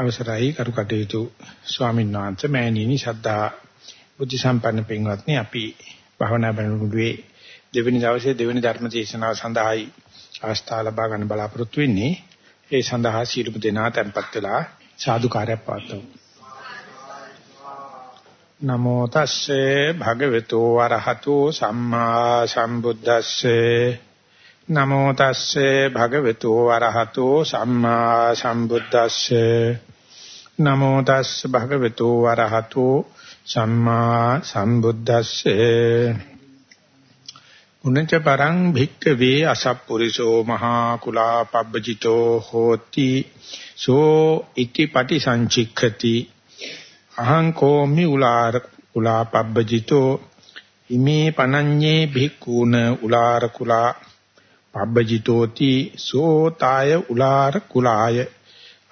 අවසරයි කරු කටයුතු ස්වාමීන් වහන්සේ. මෑණියනි ශද්ධා බුද්ධ සම්පන්න පින්වත්නි අපි භවනා බණුඩුවේ දෙවෙනි දවසේ දෙවෙනි ධර්ම දේශනාව සඳහායි අවස්ථාව ලබා ගන්න බලාපොරොත්තු වෙන්නේ. ඒ සඳහා සීලප දෙනා tempත් වෙලා සාදුකාරයක් පවත්වමු. නමෝ තස්සේ භගවතු වරහතු සම්මා සම්බුද්දස්සේ. නමෝ තස්සේ භගවතු වරහතු සම්මා සම්බුද්දස්සේ. නමෝ තස්ස භගවතු වරහතු සම්මා සම්බුද්දස්සේ. උනච්ච පරං භික්ඛවේ අසප්පුරිසෝ මහා කුලා පබ්බජිතෝ හෝති. සෝ ඉති පටි සංචික්ඛති අහං කෝමි උලාර කුලා පබ්බජිතෝ ඉමේ පනඤ්ඤේ භික්ඛූන උලාර කුලා පබ්බජිතෝති. සෝතාය උලාර කුලාය.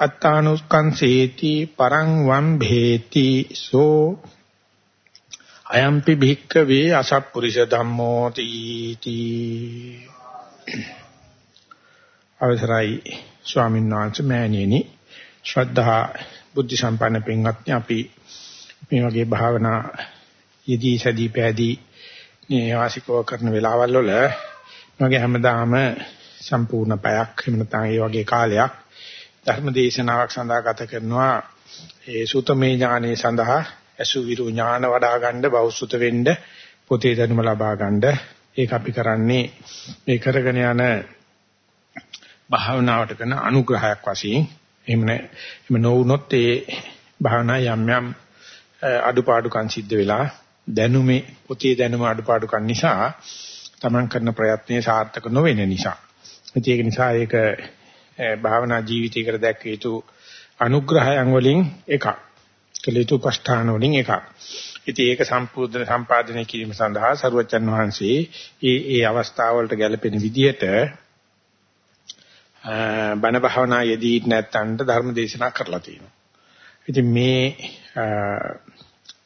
අත්තානුස්කංසේති පරං වම් භේති සෝ අයම්පි භික්ඛවේ අසප්පුරිස ධම්මෝ තීති අවසරයි ස්වාමීන් වහන්සේ මෑණියනි. ශ්‍රද්ධා බුද්ධ සම්පන්න පින්වත්නි අපි මේ වගේ භාවනා යෙදී සදී පැදී මේ වාසිකව කරන වෙලාවල් වල මගේ හැමදාම සම්පූර්ණ පැයක් එහෙම නැත්නම් ඒ වගේ කාලයක් ධර්ම දේශනාවක් සඳහා ගත කරනවා. ඒ සූතමේ ඥානෙ සඳහා අසු විරු ඥාන වඩා ගන්න බෞසුත වෙන්න පොතේ දැනුම ලබා ගන්න. ඒක අපි කරන්නේ මේ කරගෙන යන භාවනාවට කරන අනුග්‍රහයක් වශයෙන්. එහෙම නැ එහෙම නොවුනොත් ඒ භාවනා යම් යම් අඩුපාඩුකම් සිද්ධ වෙලා දැනුමේ පොතේ දැනුම අඩුපාඩුකම් නිසා තමන් කරන ප්‍රයත්නයේ සාර්ථක නොවෙන නිසා. ඒක නිසා ඒක භාවනා ජීවිතයකට දැක්විය යුතු අනුග්‍රහයන් වලින් එකක්. කළ යුතු පස්ථාන වලින් එකක්. ඉතින් ඒක සම්පූර්ණ සම්පාදනය කිරීම සඳහා සරුවචන් වහන්සේ ඒ ඒ අවස්ථාවලට ගැලපෙන විදිහට බණ භාවනා යෙදී නැත්තන්ට ධර්ම දේශනා කරලා තියෙනවා. ඉතින් මේ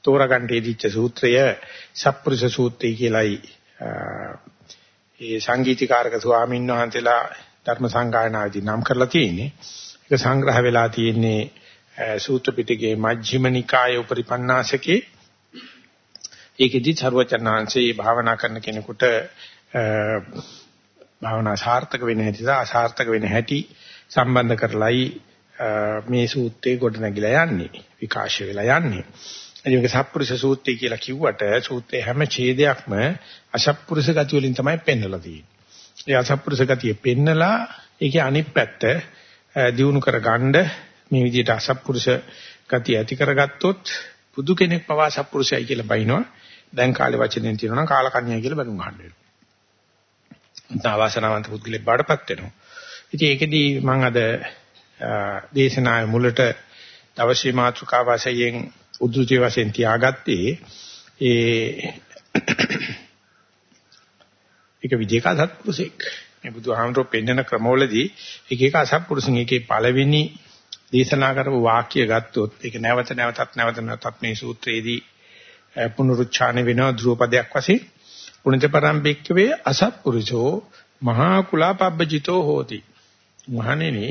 තෝරගන්න ඉදිච්ච සූත්‍රය සප්පුරුෂ සූත්‍රය කියලායි ඒ සංගීතීකාරක ස්වාමීන් වහන්සේලා ධර්ම සංගායනාවේදී නම් කරලා තියෙන්නේ. ඒක සංග්‍රහ වෙලා තියෙන්නේ සූත්‍ර පිටකයේ මජ්ක්‍ධිම නිකායේ උපරිපන්නාසකේ. ඒකෙදි ਸਰවචනාංශේ භාවනා කරන කෙනෙකුට භාවනා සාර්ථක වෙන හැටි සහ අසාර්ථක වෙන හැටි සම්බන්ධ කරලයි මේ සූත්‍රේ ගොඩනැගිලා යන්නේ විකාශය වෙලා යන්නේ. මේක සත්පුරුෂ සූත්‍රය කියලා කිව්වට සූත්‍රයේ හැම ඡේදයක්ම අසත්පුරුෂ ගති වලින් තමයි පෙන්වලා තියෙන්නේ. ඒ අසත්පුරුෂ ගතිය පෙන්නලා ඒකේ අනිත් පැත්ත දිනු කරගන්න මේ විදිහට අසත්පුරුෂ ගතිය ඇති කරගත්තොත් බුදු කෙනෙක් පවා සත්පුරුෂයයි කියලා බයිනවා. දැන් කාලේ වචනෙන් කියනවා නම් කාලකන්‍යයි කියලා බඳුන් ගන්න වෙනවා. තාවාසනාවන්ත පුද්ගලෙක් බාඩපත් වෙනවා. ඉතින් ඒකෙදි මම අද දේශනාවේ මුලට දවසේ මාතෘකාව වශයෙන් උද්දෘති වශයෙන් තියාගත්තේ ඒ එක විදිහක අසත්පුරුෂෙක්. මේ බුදුහාමරෝ පෙන්වන ක්‍රමවලදී එක එක අසත්පුරුෂන් එකේ පළවෙනි දේශනා කරපු වාක්‍ය ගත්තොත් ඒක නැවත නැවතත් නැවත නැවතත් මේ සූත්‍රයේදී පුනරුච්චාන වෙනවා ධ්‍රුවපදයක් වශයෙන් පුණජ පරම්පෙක්කවේ අසත්පුරුෂෝ මහා කුලා පබ්බජිතෝ හෝති. මහණෙනි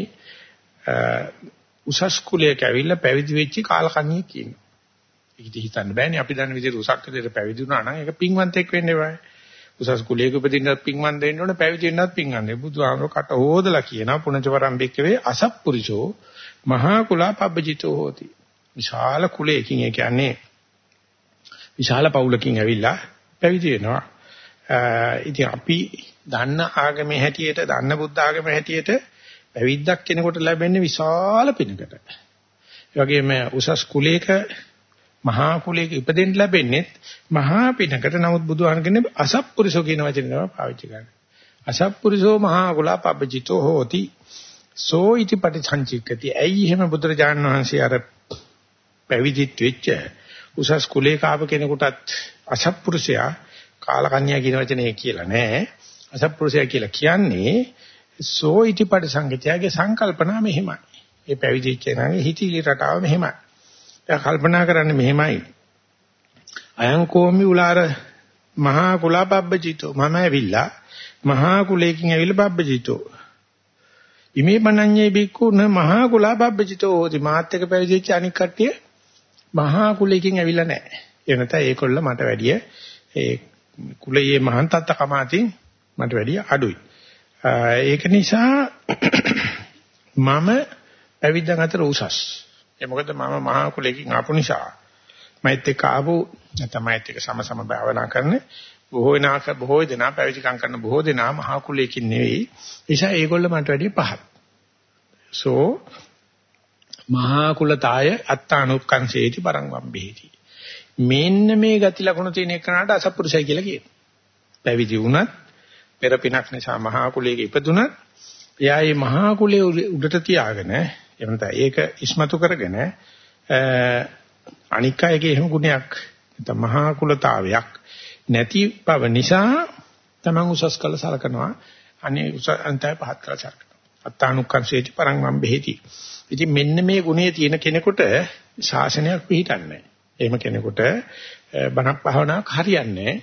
උසස් කුලයක ඇවිල්ලා පැවිදි වෙච්ච කාලකන්ණිය කියනවා. ඒක හිතන්න බෑනේ අපි දන්න විදිහට උසස් කුලයට පැවිදි වුණා නම් ඒක පින්වන්තෙක් වෙන්න එපායි. උසස් කුලයක උපදින්නත් පින්වන්ත වෙන්න ඕනේ පැවිදි වෙන්නත් පින්වන්තෙක්. බුදුහාමර කට හොදලා කියනවා පුණජ පරම්පෙක්කවේ අසත්පුරුෂෝ මහා කුලා පබ්බජිතෝ හෝති. විශාල කුලයකින් ඒ කියන්නේ විශාල පවුලකින් ඇවිල්ලා පැවිදි වෙනවා. ඉතින් අපි දන්න ආගමේ හැටියට දන්න බුද්ධ ආගමේ හැටියට පැවිද්දක් කෙනෙකුට ලැබෙන්නේ විශාල පිනකට. ඒ වගේම උසස් කුලයක මහා කුලයක ඉපදෙන්න ලැබෙන්නේ මහා පිනකට. නමුත් බුදුහාම කියන්නේ අසත්පුරුෂෝ කියන වචනේ තමයි පාවිච්චි කරන්නේ. අසත්පුරුෂෝ මහා කුලා පබ්බජිතෝ හෝති. සෝ ඉති පටිසංචිකති. ඇයි එහෙම බුදුරජාණන් වහන්සේ අර පැවිදිත් වෙච්ච උසස් කුලයක ආව කෙනෙකුටත් අසත්පුරුෂයා කාලකන්‍යා කියන වචනේ කියලා නෑ. අසත්පුරුෂයා කියලා කියන්නේ සෝ ඉතිපට සංගතයාගේ සංකල්පනා මෙහෙමයි. ඒ පැවිදිච්ච කෙනාගේ හිතිලි රටාව මෙහෙමයි. එයා කල්පනා කරන්නේ මෙහෙමයි. අයං කෝමි උලාර මහා කුලපබ්බජිතෝ මම ඇවිල්ලා මහා කුලයකින් ඇවිල්ලා බබ්බජිතෝ. ඉමේ බණඤ්ඤේ බික්කුන මහා කුලා බබ්බචිතෝ හෝති මාත් එක පැවිදිච්ච අනික් කට්ටිය මහා කුලයකින් ඇවිල්ලා නැහැ. ඒ නැත්නම් ඒකොල්ල මට වැඩිය ඒ කුලයේ මහන්තත්ත කමාතින් මට වැඩිය අඩුයි. ඒක නිසා මම පැවිද්දන් අතර උසස්. ඒ මොකද මම මහා කුලයකින් ආපු නිසා මෛත් එක්ක ආපු නැත්නම් මෛත් එක්ක සමසම භාවනා කරන බොහෝ නාක බොහෝ දෙනා පැවිදිකම් කරන බොහෝ දෙනා මහා කුලයකින් නෙවෙයි. නිසා ඒගොල්ල මට වැඩිය පහත්. සෝ මහා කුලතාය අත්තානුක්කංසේති පරං වම්බේති. මෙන්න මේ ගති ලක්ෂණ තියෙන එකනට අසත්පුරුෂය කියලා කියනවා. පැවිදි වුණත් පෙර පිනක් නිසා මහා කුලයක ඉපදුනත් එයා මේ මහා කුලයේ උඩට තියාගෙන එහෙම ඒක ඉස්මතු කරගෙන අනික් අයගේ එහෙම ගුණයක් නැත්නම් මහා කුලතාවයක් නැති බව නිසා තමන් උසස් කළ සලකනවා. අනේ උස අන්තය පහත් කළ සලකනවා. අත්තානුක්කංශේති පරං වම් බෙහෙති. ඉතින් මෙන්න මේ ගුණයේ තියෙන කෙනෙකුට ශාසනයක් පිළිටන්නේ එහෙම කෙනෙකුට බණක් භාවනාවක් හරියන්නේ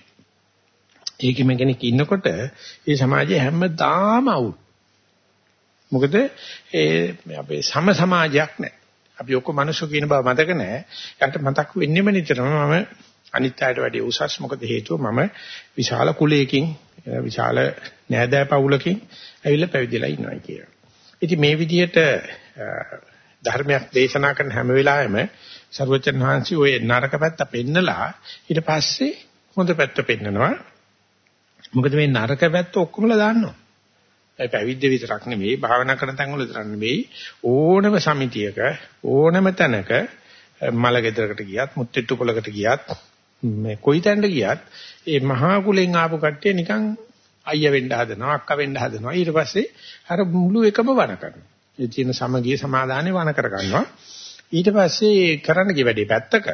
ඒකෙම කෙනෙක් ඉන්නකොට ඒ සමාජයේ හැමදාම අවුල්. මොකද ඒ අපේ සම සමාජයක් නැහැ අපි ඔක්කොම මිනිස්සු කියන බව මතක නැහැ. යාට මතක් වෙන්නෙම නිතරම මම අනිත් අයට වැඩිය උසස් මොකද හේතුව මම විශාල කුලයකින් විශාල නෑදෑ පවුලකින් ඇවිල්ලා පැවිදිලා ඉන්නවා කියලා. ඉතින් මේ විදිහට ධර්මයක් දේශනා කරන හැම වෙලාවෙම සර්වචන් වහන්සේ ওই නරක පැත්ත පෙන්නලා ඊට පස්සේ හොඳ පැත්ත පෙන්නනවා. මොකද මේ නරක පැත්ත ඔක්කොමලා දාන්නවා. ඒ පැවිද්ද විතරක් නෙමෙයි භාවනා කරන තැන් වල විතරක් නෙමෙයි. ඕනම සමිතියක ඕනම තැනක මල ගෙදරකට ගියත් මුත්තිට්ටු පොලකට ගියත් මේ කොයි තැනට ගියත් ඒ මහා කුලෙන් ආපු කට්ටිය නිකන් අයියා වෙන්න හදනවා අක්කා වෙන්න හදනවා. ඊට පස්සේ අර මුළු එකම වණ කරනවා. ඒ තියෙන සමගිය සමාදානේ වණ කර ගන්නවා. ඊට පස්සේ කරන්න ගිය වැඩේ පැත්තක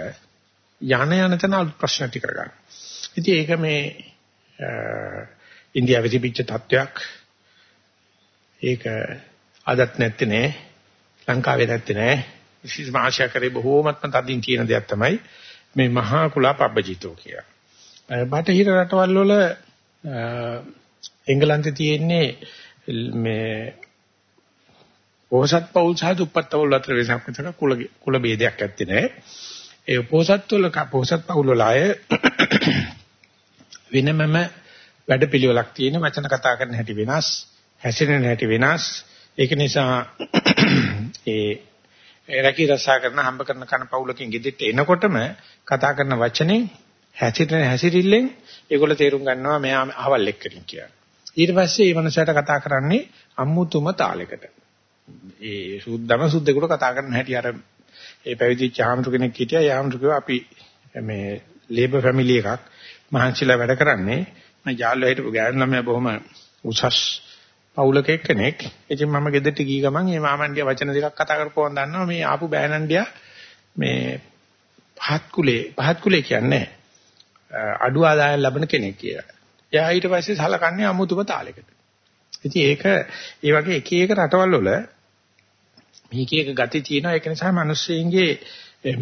යන යන තැන ප්‍රශ්න ටි කර ගන්නවා ඉතින් ඒක මේ ඉන්දියාවේ තිබිච්ච තත්වයක් ඒක අදත් නැත්තේ නෑ ලංකාවේ නැත්තේ නෑ විශේෂ ආශා කරේ බොහෝමත්ම තදින් කියන දෙයක් තමයි මේ මහා කුලා පබ්බජිතෝ කියලා. බටහිර රටවල් වල එංගලන්තේ තියෙන්නේ මේ පොහසත් පවුල් සහ දුප්පත් පවුල් අතර වෙනසක් විතර කුල කුල ભેදයක් ඇත්තේ නැහැ. ඒ පොහසත් වල පොහසත් පවුල් වල අය වෙනමම වැඩපිළිවෙලක් තියෙන වචන කතා කරන හැටි වෙනස්, හැසිරෙන හැටි වෙනස්. ඒක නිසා ඒ රැකී රසා කරන හම්බ කරන කන පවුලකින් ගෙදෙට්ට එනකොටම කතා කරන වචනේ හැසිරෙන හැසිරිල්ලෙන් ඒගොල්ලෝ තේරුම් ගන්නවා මෙයා අහවල් එක්කකින් කියලා. ඊට පස්සේ මේ මනුස්සයාට කතා කරන්නේ අම්මුතුම තාලයකට. ඒ සුද්ධම සුද්ධෙකුට කතා කරන හැටි අර ඒ පැවිදිච්ච ආමතු කෙනෙක් හිටියා. ඒ ආමතු කිව්වා අපි මේ ලේබර් ෆැමිලි එකක් මහන්සිලා වැඩ කරන්නේ. මම යාළුවා හිටපු ගෑනු ළමයා බොහොම උසස් පවුලක එක්කෙනෙක්. ඉතින් මම ගෙදරට ගිය ගමන් මේ මාමන්ඩියා වචන දෙකක් කතා කරපුවම දන්නවා මේ ආපු බෑනන්ඩියා මේ පහත් කුලේ පහත් කුලේ කියන්නේ අඩු ආදායම් ලබන කෙනෙක් කියලා. එයා ඊට පස්සේ සලකන්නේ අමුතුම තාලයකට. ඉතින් ඒක ඒ වගේ එක එක රටවල් වල මේක එක ගති තියෙනවා ඒක නිසා මිනිස්සුන්ගේ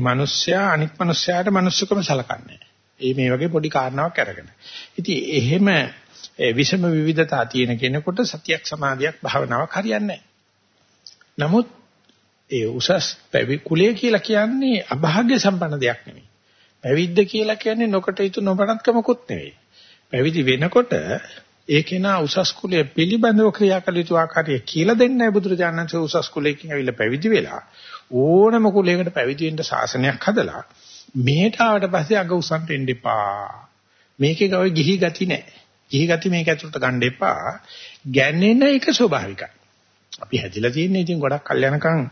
මිනිස්සයා අනිත් මිනිස්සයාට මිනිස්සුකම සලකන්නේ. ඒ මේ වගේ පොඩි කාරණාවක් අරගෙන. ඉතින් එහෙම විෂම විවිධතා තියෙන කෙනෙකුට සතියක් සමාධියක් භාවනාවක් හරියන්නේ නමුත් ඒ උසස් පැවි කුලය කියලා කියන්නේ අභාග්‍ය සම්පන්න දෙයක් නෙමෙයි. පැවිද්ද කියලා කියන්නේ නොකට යුතු නොබණත්කමකුත් නෙවෙයි. පැවිදි වෙනකොට ඒ කෙනා උසස් කුලයේ පිළිබඳව ක්‍රියා කළ යුතු ආකාරය කියලා දෙන්නයි බුදුරජාණන් වහන්සේ උසස් කුලයකින් ඇවිල්ලා පැවිදි වෙලා ඕනම කුලයකට පැවිදි වෙන්න ශාසනයක් හදලා මෙහෙට ආවට පස්සේ අග උසන්ට එන්න එපා. මේකේ ගව ගිහි ගති නැහැ. ගිහි ගති මේක ඇතුළට ගන්න එපා. ගැනෙන එක ස්වභාවිකයි. අපි හැදිලා තියෙන්නේ ඉතින් ගොඩක් කල් යනකම්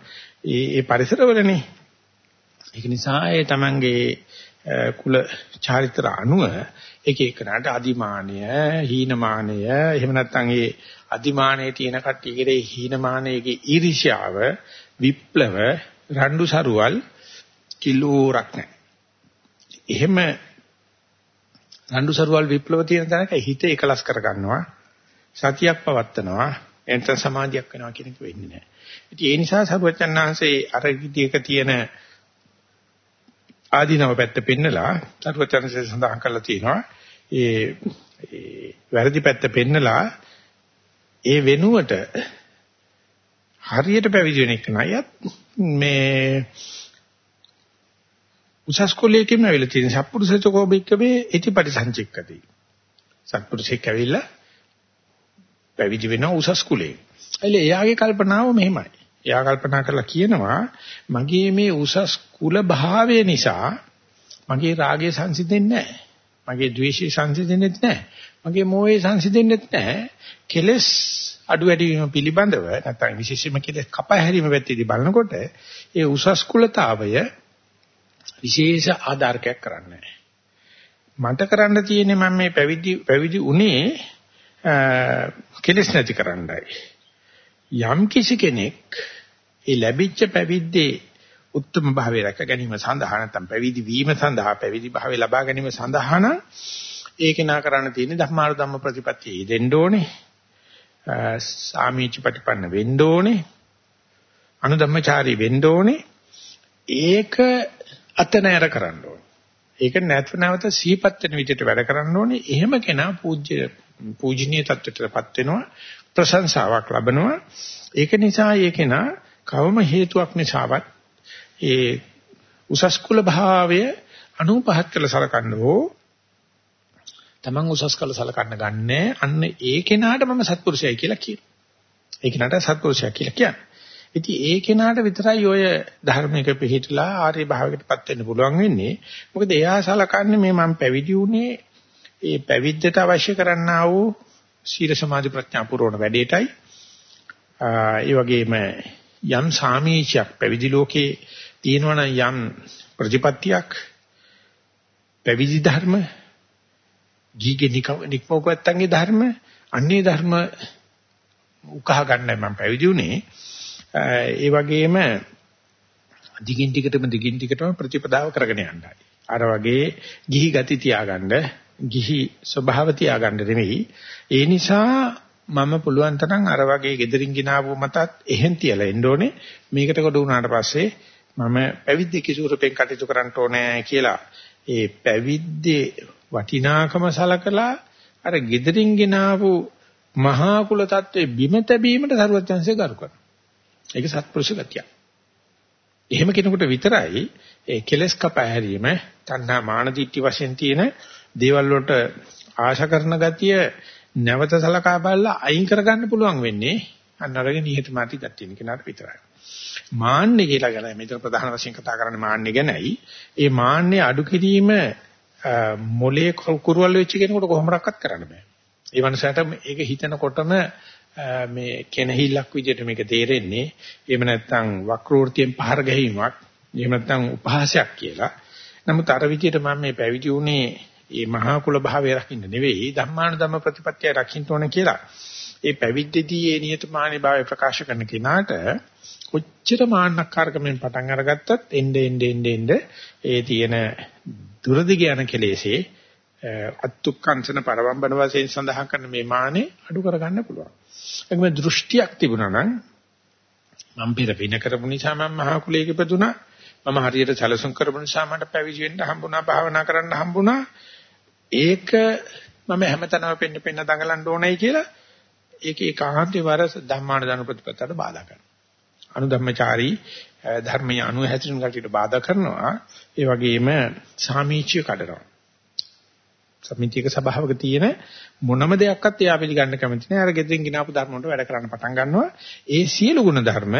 ඒ ඒ පරිසරවලනේ. ඒක නිසා ඒ තමන්ගේ කුල චාරිත්‍ර අනුව එක එකනට අදිමානය, හීනමානය, එහෙම නැත්නම් ඒ අදිමානයේ තියෙන කට්ටියගේ හීනමානයේ ඊර්ෂ්‍යාව, විප්ලව, රණ්ඩු සරුවල් කිලෝරක් නැහැ. එහෙම රණ්ඩු සරුවල් විප්ලව තියෙන තැනක හිත එකලස් කරගන්නවා, සතියක් පවත්නවා, එතන සමාධියක් වෙනවා කියන එක වෙන්නේ නැහැ. ඉතින් ඒ නිසා සරුවචන්හන්සේ අර විදියක තියෙන ආදීනව පැත්ත පෙන්නලා සරුවචන්හන්සේ සඳහන් කරලා තියෙනවා. ඒ ඒ වැරදි පැත්ත පෙන්නලා ඒ වෙනුවට හරියට පැවිදි වෙන එක නයත් මේ උසස් කුලයකින් ඇවිල්ලා තියෙන සත්පුරුෂයකෝ බික්කවේ ඉතිපටි සංචික්කති. සත්පුරුෂයෙක් ඇවිල්ලා පැවිදි වෙන උසස් කුලේ. එල එයාගේ කල්පනාව මෙහෙමයි. එයා කල්පනා කරලා කියනවා මගේ මේ උසස් කුල භාවය නිසා මගේ රාගය සංසිඳෙන්නේ නැහැ. මගේ ද්වේෂය සංසිඳෙන්නේ නැහැ. මගේ මෝහය සංසිඳෙන්නේ නැහැ. කෙලස් අඩු වැඩි වීම පිළිබඳව නැත්නම් විශේෂයෙන්ම කෙලස් කපා හැරීම පැත්තේදී බලනකොට ඒ උසස් කුලතාවය විශේෂ ආධාරකයක් කරන්නේ මට කරන්න තියෙන්නේ මම මේ පැවිදි පැවිදි උනේ කෙලස් නැති කරන්නයි. යම් කිසි කෙනෙක් ඒ ලැබිච්ච පැවිද්දේ උත්තම භාවය රැක ගැනීම සඳහා නැත්නම් පැවිදි වීම සඳහා පැවිදි භාවය ලබා ගැනීම සඳහා නම් ඒක නා කරන්න තියෙන්නේ ධර්මාර ධම්ම ප්‍රතිපත්තිය දෙන්න ඕනේ. සාමීච ප්‍රතිපන්න වෙන්න ඕනේ. අනුධම්මචාරී වෙන්න ඕනේ. ඒක අතනෑර කරන්න ඕනේ. ඒක නැත්ව නැවත සීපත් වෙන විදිහට වැඩ කරන්න ඕනේ. එහෙම කෙනා පූජ්‍ය පූජනීය තත්ත්වයටපත් වෙනවා. ප්‍රශංසාවක් ලබනවා. ඒක නිසා ඒ කෙනා කවම හේතුවක් නිසාවත් ඒ උසස් කුල භාවය අනුපහත් කළ සලකන්න ඕ තමන් උසස් කළ සලකන්න ගන්නෑ අන්න ඒ කෙනාට මම සත්පුරුෂයයි කියලා කියනවා. ඒ කෙනාට සත්පුරුෂයා කියලා කියන්නේ. ඉතින් ඒ කෙනාට විතරයි ඔය ධර්මයක පිළිහිట్లా ආර්ය භාවයකටපත් වෙන්න පුළුවන් වෙන්නේ. මොකද එයා සලකන්නේ මේ මම පැවිදි වුණේ ඒ පැවිද්දට අවශ්‍ය කරන්නා වූ සීල සමාධි ප්‍රඥා පුරවන වැඩේටයි. ඒ වගේම යම් සාමීචයක් පැවිදි ලෝකේ තියෙනවනම් යම් ප්‍රතිපත්තියක් පැවිදි ධර්ම ගීගේ නික්මෝපත්තන්ගේ ධර්ම අන්නේ ධර්ම උකහා ගන්නයි මම පැවිදි වුණේ ඒ වගේම දිගින් දිගටම දිගින් දිගටම ප්‍රතිපදාව කරගෙන යන්නයි. අර වගේ ගිහි ගති තියාගන්න ගිහි ස්වභාව තියාගන්න නෙමෙයි ඒ නිසා මම පුළුවන් තරම් අර වගේ gederin ginawu මතත් එහෙන් තියලා එන්න ඕනේ. මේකට කොට වුණාට පස්සේ මම පැවිද්ද කිසුරපෙන් කටයුතු කරන්න ඕනේ කියලා. ඒ පැවිද්දේ වටිනාකම සලකලා අර gederin ginawu මහා කුල tattve බිම තැබීමට සරුවත්‍යංශය කරු කරනවා. ඒක සත්පුරුෂ ගතිය. එහෙම කෙනෙකුට විතරයි ඒ කෙලස් කපා හැරීම තණ්හා මාන දිට්ඨි වශයෙන් තියෙන දේවල් වලට ආශා කරන ගතිය නැවත සලකා බලලා අයින් කරගන්න පුළුවන් වෙන්නේ අන්න අරගෙන නිහතමානී ගතියින කෙනාට විතරයි. මාන්නේ කියලා ගැන මෙතන ප්‍රධාන වශයෙන් කතා කරන්නේ මාන්නේ ගැනයි. ඒ මාන්නේ අඩු කිරීම මොලේ කුරුවල් වෙච්ච කෙනෙකුට කොහොමඩක්වත් කරන්න බෑ. ඒ වන්සයට ඒක හිතනකොටම මේ කෙනහිල්ලක් විදිහට මේක තේරෙන්නේ. එහෙම නැත්නම් වක්‍රෝර්තියෙන් පහර ගැනීමක්, එහෙම නැත්නම් උපහාසයක් කියලා. නමුත් අර විදිහට මම මේ පැවිදි වුණේ මේ මහා කුල භාවය රකින්න නෙවෙයි ධම්මාන ධම්ම ප්‍රතිපත්තිය රකින්න ඕන කියලා. ඒ පැවිද්දේදී ඒ නියතමානී භාවය ප්‍රකාශ කරන කෙනාට කොච්චර මාන්නක්කාරකමෙන් පටන් අරගත්තත් එnde ende ende ende ඒ තියෙන දුරදිග යන කෙලෙසේ අත්තුක්කංශන පරවම්බන වශයෙන් සඳහන් කරන මේ මානේ අඩු කරගන්න පුළුවන්. ඒකම දෘෂ්ටියක් තිබුණා නම් මම පෙර පින කරපු නිසා මම මහා කුලයක ඉපදුනා. මම හරියට සැලසුම් කරපු නිසා මට පැවිදි වෙන්න හම්බුණා, භාවනා කරන්න හම්බුණා. ඒක මම හැමතැනම පෙන්න පෙන්න දඟලන්න ඕනයි කියලා ඒක ඒකාන්තේ වර ධම්මාන දන ප්‍රතිපත්තට බාධා කරනවා. අනුධම්මචාරී ධර්මයේ අනු හැසිරෙන කටියට බාධා කරනවා. ඒ වගේම සාමීචිය කඩනවා. සමිතියක සභාවක තියෙන මොනම දෙයක්වත් එයා පිළිගන්න කැමති නෑ. අර ගෙදරින් ගినాපු ධර්ම වලට වැඩ කරන්න පටන් ගන්නවා. ඒ සියලු ගුණ ධර්ම,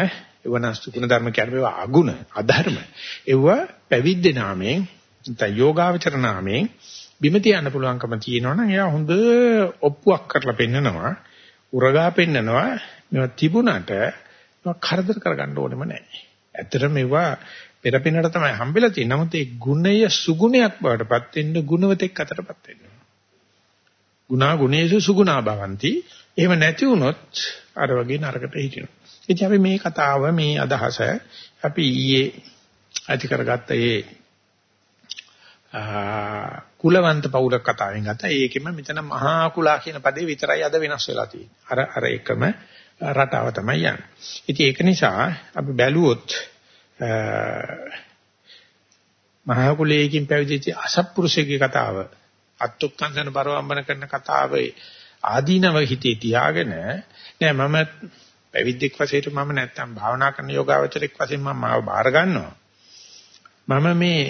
එවනස්තු ගුණ ධර්ම කියන්නේ ඒවා අගුණ, අධර්ම. ඒවා පැවිද්දේ නාමයෙන්, නැත්නම් යෝගාවචර නාමයෙන් බිම තියන්න පුළුවන්කම තියෙනවනම් එයා හොඳ ඔප්පුවක් කරලා පෙන්නනවා. උරගා පෙන්නනවා. මේවා තිබුණට කරදර කරගන්න ඕනෙම නැහැ. ඇත්තටම මේවා පෙරපිනට තමයි හම්බෙලා තියෙන්නේ. නමුත් ඒ ගුණය සුගුණයක් බවටපත් වෙන්න ගුණවතෙක් අතරපත් වෙන්න. ගුණා ගුණේසු සුගුණා භවಂತಿ. එහෙම නැති වුණොත් අර වගේ නරකට හිටිනවා. ඉතින් අපි මේ කතාව මේ අදහස අපි ඊයේ ඇති කරගත්ත ඒ කුලවන්ත පෞලක කතාවෙන් ගත්තා. ඒකෙම මෙතන මහා කුලා කියන පදේ විතරයි අද වෙනස් වෙලා තියෙන්නේ. අර අර එකම රටාව තමයි යන්නේ. ඉතින් ඒක නිසා අපි බැලුවොත් මහා කුලයකින් පැවිදිච්ච අසත්පුරුෂයෙක්ගේ කතාව අත්ත්ුක්කංශන පරවම්බන කරන කතාවේ ආදීනව හිතේ තියාගෙන නෑ මම පැවිද්දෙක් වශයෙන් මම නැත්තම් භාවනා කරන යෝගාවචරෙක් වශයෙන් මම මාව බාර ගන්නවා. මම මේ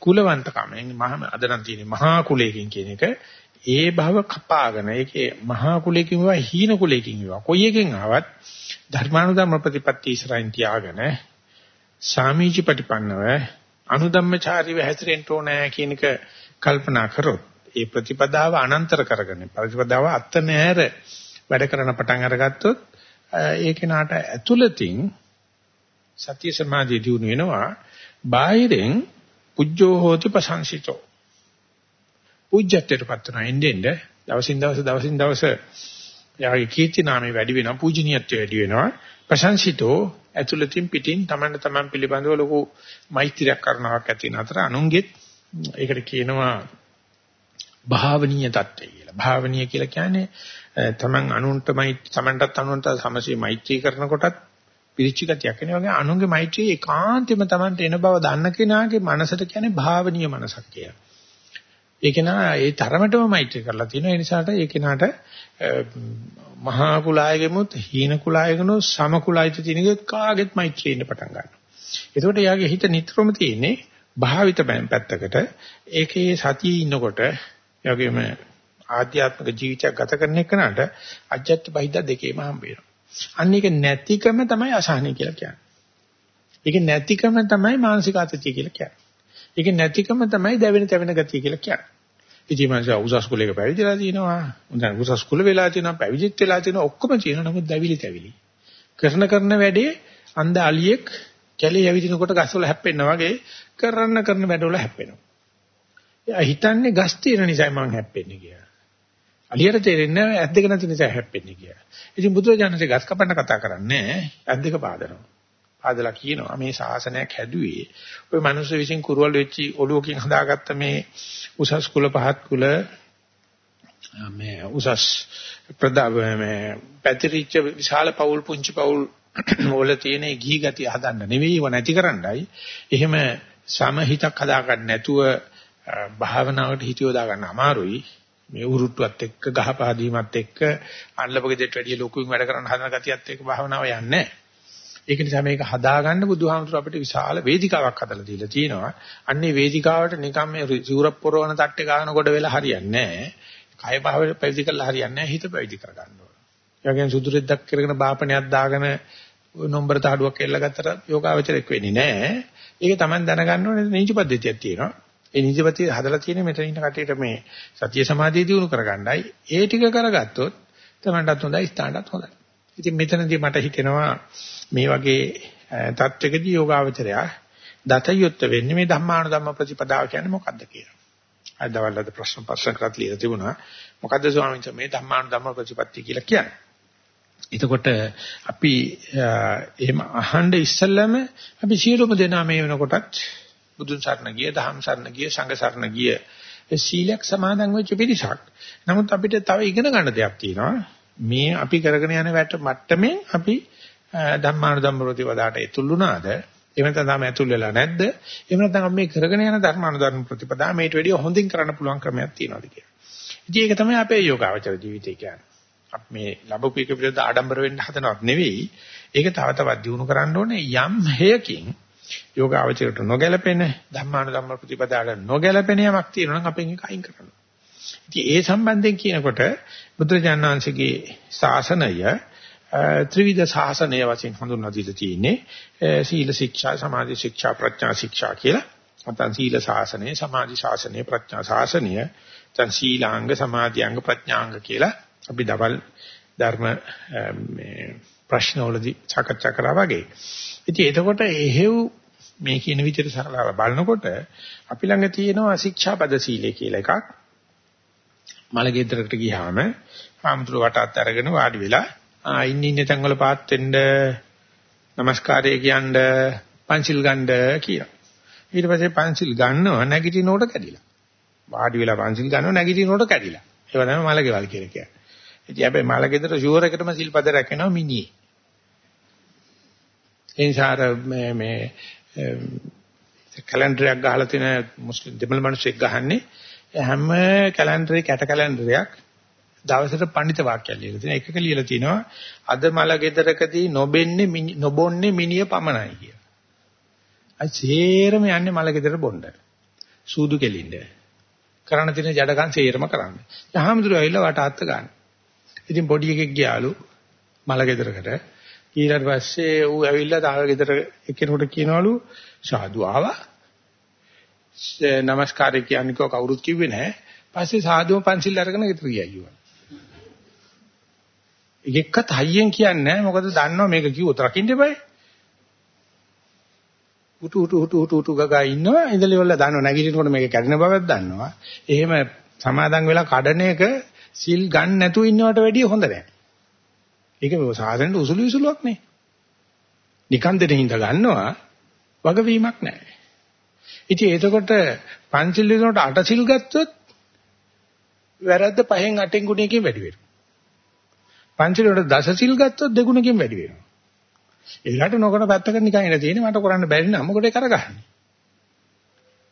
කුලවන්තකමෙන් මහා අද නම් තියෙන මහා කුලයකින් කියන එක ඒ භව කපාගෙන ඒකේ මහා කුලයකින් වේවා හීන කුලයකින් වේවා කොයි එකෙන් ආවත් ධර්මානුධර්ම ප්‍රතිපත්ති ඉස්සරහින් තියාගෙන සාමීචි ප්‍රතිපන්නව අනුධම්මචාරීව හැසිරෙන්න ඕනෑ කියන එක කල්පනා කරොත් ඒ ප්‍රතිපදාව අනන්තර කරගෙන ප්‍රතිපදාව අත්ත නැහැර වැඩ කරන පටන් අරගත්තොත් ඒ කෙනාට ඇතුළතින් සතිය සමාධිය දිනු වෙනවා. බාහිරෙන් පුජ්ජෝ හෝති ප්‍රශංසිතෝ පුජ්‍යත්වයටපත් වෙනවා එන්නේ දවසින් දවස දවසින් දවස යාගේ කීර්ති නාමය වැඩි වෙනවා පූජනීයත්වය වැඩි වෙනවා. ප්‍රශංසිතෝ ඇතුළතින් පිටින් තමන්න තමන් පිළිබඳව ලොකු මෛත්‍රියක් කරනවක් ඇති වෙන අතර අනුන්ගෙත් ඒකට කියනවා භාවනීය தත්ත්වය කියලා. භාවනීය කියලා කියන්නේ තමන් අනුන්ටමයි තමන්ටත් අනුන්ට සමසේ මෛත්‍රී කරනකොටත් පිරිච්ච ගතියක් එන වගේ අනුන්ගේ මෛත්‍රිය ඒකාන්තෙම තමන්ට එන බව දන්න කෙනාගේ මනසට කියන්නේ භාවනීය මනසක් කියලා. ඒ කෙනා ඒ තරමටම මෛත්‍රී කරලා තියෙනවා. ඒ නිසාට ඒ කෙනාට මහා කුලායගෙමුත් හීන කුලායගෙනු සම කුලායිත තියෙනක කාගෙත් මෛත්‍රී ඉන්න පටන් ගන්නවා. ඒකට යාගේ හිත නිතරම තියෙන්නේ භාවිත පැත්තකට. ඒකේ සතියේ ඉන්නකොට යගේම ආධ්‍යාත්මික ජීවිතයක් ගත කරන එකනට අජත්ත බහිද්ද දෙකේම හම්බ වෙනවා. අන්න ඒක නැතිකම තමයි අසහනය කියලා කියන්නේ. ඒක නැතිකම තමයි මානසික ආතතිය කියලා කියන්නේ. ඒක නැතිකම තමයි දැවෙන තැවෙන ගතිය කියලා කියන්නේ. ඉතින් මම උසස් කුලයක පැවිදිලා තිනවා. දැන් උසස් කුල වෙලා තිනවා, පැවිදිත් වෙලා තිනවා, ඔක්කොම තියෙනවා. නමුත් දැවිලි තැවිලි. කරන කරන වැඩේ අන්ධ අලියෙක් කැලේ යවිදිනකොට ගස්වල හැප්පෙනා වගේ කරන්න කරන වැඩවල හැප්පෙනවා. එයා හිතන්නේ ගස් තියෙන නිසා මං හැප්පෙන්නේ කියලා. අලියට තේරෙන්නේ නැහැ ඇස් දෙක නැති නිසා හැප්පෙන්නේ කියලා. ඉතින් බුදුරජාණන්සේ ගස් කපන්න කතා කරන්නේ ඇස් දෙක පාදනවා. පාදලා කියනවා මේ ශාසනයක් හැදුවේ ওই මිනිස්සු විසින් කුරුවල් වෙච්චි ඔළුවකින් හදාගත්ත මේ උසස් කුල පහත් කුල මේ උසස් ප්‍රදාව මේ පැතිරිච්ච විශාල පවුල් පුංචි පවුල් වල තියෙන ගිහි ගතිය හදන්න නෙවෙයි ඒව නැති කරන්නයි. එහෙම සමහිතක් හදාගන්න නැතුව භාවනාවට හිතියෝ දාගන්න අමාරුයි. මේ උරුට්ටුවත් එක්ක ගහපහදීමත් එක්ක අල්ලපගෙ දෙට වැඩිය ලොකුයින් වැඩ කරන්න හදන ගතියත් එක්ක භාවනාව යන්නේ නැහැ. ඒක නිසා මේක හදාගන්න බුදුහාමුදුර අපිට විශාල වේදිකාවක් හදලා දීලා තියෙනවා. අන්නේ වේදිකාවට නිකම් මේ සිවුරක් පොරවන තට්ටේ ගන්න කොට වෙලා හරියන්නේ නැහැ. කය භාවයට පැවිදි කරලා හරියන්නේ නැහැ. හිත පැවිදි කරගන්න ඕන. ඒ වගේම සුදුරෙද්දක් කරගෙන බාපණයක් දාගෙන නොම්බර තාඩුවක් එල්ල ගත්තට යෝගාවචරයක් වෙන්නේ නැහැ. ඒක Taman දැනගන්න ඕනේ නීච පද්ධතියක් තියෙනවා. ඒ නිදිපති හදලා තියෙන මෙතන ඉන්න කටියට මේ සතිය සමාධිය දිනු කරගන්නයි. ඒ ටික කරගත්තොත් තමන්ටත් හොඳයි ස්ථානටත් හොඳයි. ඉතින් මෙතනදී මට හිතෙනවා මේ වගේ தත්වකදී යෝගාවචරය දතයුත් වෙන්නේ මේ ධම්මාන ධම්ම ප්‍රතිපදාව කියන්නේ මොකද්ද කියලා. අද දවල්වල ප්‍රශ්න පස්ස කරත් ලියලා තිබුණා. මොකද්ද ස්වාමීන් වහන්සේ මේ ධම්මාන ධම්ම ප්‍රතිපත්තිය කියලා කියන්නේ? එතකොට අපි එහෙම අහන්න ඉස්සෙල්ලම අපි සියලුම දෙනා මේ වෙනකොටත් බුදුන් සරණ ගිය, දහම් සරණ ගිය, සංඝ සරණ ගිය සීලයක් සමාදන් වෙච්ච පිරිසක්. නමුත් අපිට තව ඉගෙන ගන්න දෙයක් තියෙනවා. මේ අපි කරගෙන යන වැට මට්ටමින් අපි ධම්මානුධම්ම ප්‍රතිපදාට ඇතුළුනාද? එහෙම නැත්නම් තාම ඇතුල් වෙලා නැද්ද? එහෙම නැත්නම් අපි මේ කරගෙන යන ධර්මානුධර්ම ප්‍රතිපදා මේට වැඩිය හොඳින් කරන්න පුළුවන් ක්‍රමයක් තියෙනවද කියලා. ඉතින් ඒක තමයි අපේ යෝගාවචර ජීවිතය කියන්නේ. අපි මේ ලැබපු එක පිළිබඳ ආඩම්බර වෙන්න හදනවත් නෙවෙයි. ඒක තව තවත් දියුණු කරන්න ඕනේ යම් හේයකින් යෝගාවචරයට නොගැලපෙන ධම්මානුධම්ම ප්‍රතිපදාවට නොගැලපෙන යමක් තියෙනවා නම් අපෙන් ඒක අයින් කරන්න. ඉතින් ඒ සම්බන්ධයෙන් කියනකොට බුදුරජාණන් වහන්සේගේ ශාසනය ත්‍රිවිධ ශාසනය වශයෙන් හඳුන්වා දීලා තියෙන්නේ සීල ශික්ෂා, සමාධි ශික්ෂා, ප්‍රඥා ශික්ෂා කියලා. නැත්නම් සීල ශාසනය, සමාධි ශාසනය, ප්‍රඥා ශාසනය, නැත්නම් සීලාංග, සමාධිංග, ප්‍රඥාංග කියලා අපි දවල් ධර්ම මේ ප්‍රශ්නවලදී සාකච්ඡා කරා වගේ. ඉතින් එතකොට එහෙව් මේ කියන විදිහට සරලව බලනකොට අපි ළඟ තියෙනවා ශික්ෂාපද සීලය කියලා එකක්. මලගෙදරකට ගියාම ආම්තුරු වටත් අරගෙන වාඩි වෙලා ආ ඉන්න ඉන්න තැන් වල පාත් වෙන්න নমස්කාරය කියන්න පන්සිල් ගන්න කියලා. ඊට පස්සේ පන්සිල් ගන්නව නැගිටිනකොට කැඩිලා. වාඩි වෙලා පන්සිල් ගන්නව නැගිටිනකොට කැඩිලා. ඒක තමයි මලගෙවල් කියලා කියන්නේ. ඉතින් හැබැයි මලගෙදර ෂුවර් එකටම සිල්පද රැකෙනවා මිනිහේ. ඒ නිසා මේ මේ කැලෙන්ඩරයක් ගහලා තියෙන මුස්ලිම් දෙමළ මිනිස්සෙක් ගහන්නේ හැම කැලෙන්ඩරේ කැට කැලෙන්ඩරයක් දවසට පඬිත වාක්‍යයක් ලියලා තියෙනවා. එකක ලියලා තියෙනවා අද මල ගෙදරකදී නොබෙන්නේ නොබොන්නේ මිනිය පමණයි කිය. අයි සේරම යන්නේ මල ගෙදර බොන්න. සූදු කෙලින්න. කරන්න තියෙන ජඩකම් සේරම කරන්න. යහමඳුර ඇවිල්ලා වට අත්ත ගන්න. ඉතින් පොඩි එකෙක් ගියාලු මල ගෙදරකට. ඊට පස්සේ ඌ ඇවිල්ලා තාම ගෙදර එක්කෙනෙකුට කියනවලු සාදු ආවා. නමස්කාරය කියන්නේ කවුරුත් කිව්වේ නැහැ. පස්සේ සාදුම පන්සිල් අරගෙන ගෙදර ගියා කිව්වා. එකෙක්වත් හයියෙන් කියන්නේ නැහැ මොකද දන්නවා මේක කිව්වොත් රකින්න එපායි. උටු උටු උටු උටු උටු ගගා ඉන්නවා ඉඳලි වල දන්නව නැගිටිනකොට මේක කැඩෙන බවක් දන්නවා. එහෙම සමාදන් වෙලා කඩන එක සිල් ගන්න නැතුව ඉන්නවට වැඩිය හොඳ නැහැ. ඒක මේ සාසනෙට උසුළු විසුළුවක් නේ. නිකන් දෙන හිඳ ගන්නවා වගවීමක් නැහැ. ඉතින් එතකොට පංචිල් දිනකට අට සිල් ගත්තොත් වැරද්ද පහෙන් අටෙන් ගුණයකින් වැඩි වෙනවා. පංචිල් වලට දස සිල් ගත්තොත් දෙගුණකින් වැඩි වෙනවා. ඒකට නොකර පැත්තකට නිකන් ඉඳ තියෙන්නේ මට කරන්න බැරි නම් මොකටද කරගන්නේ.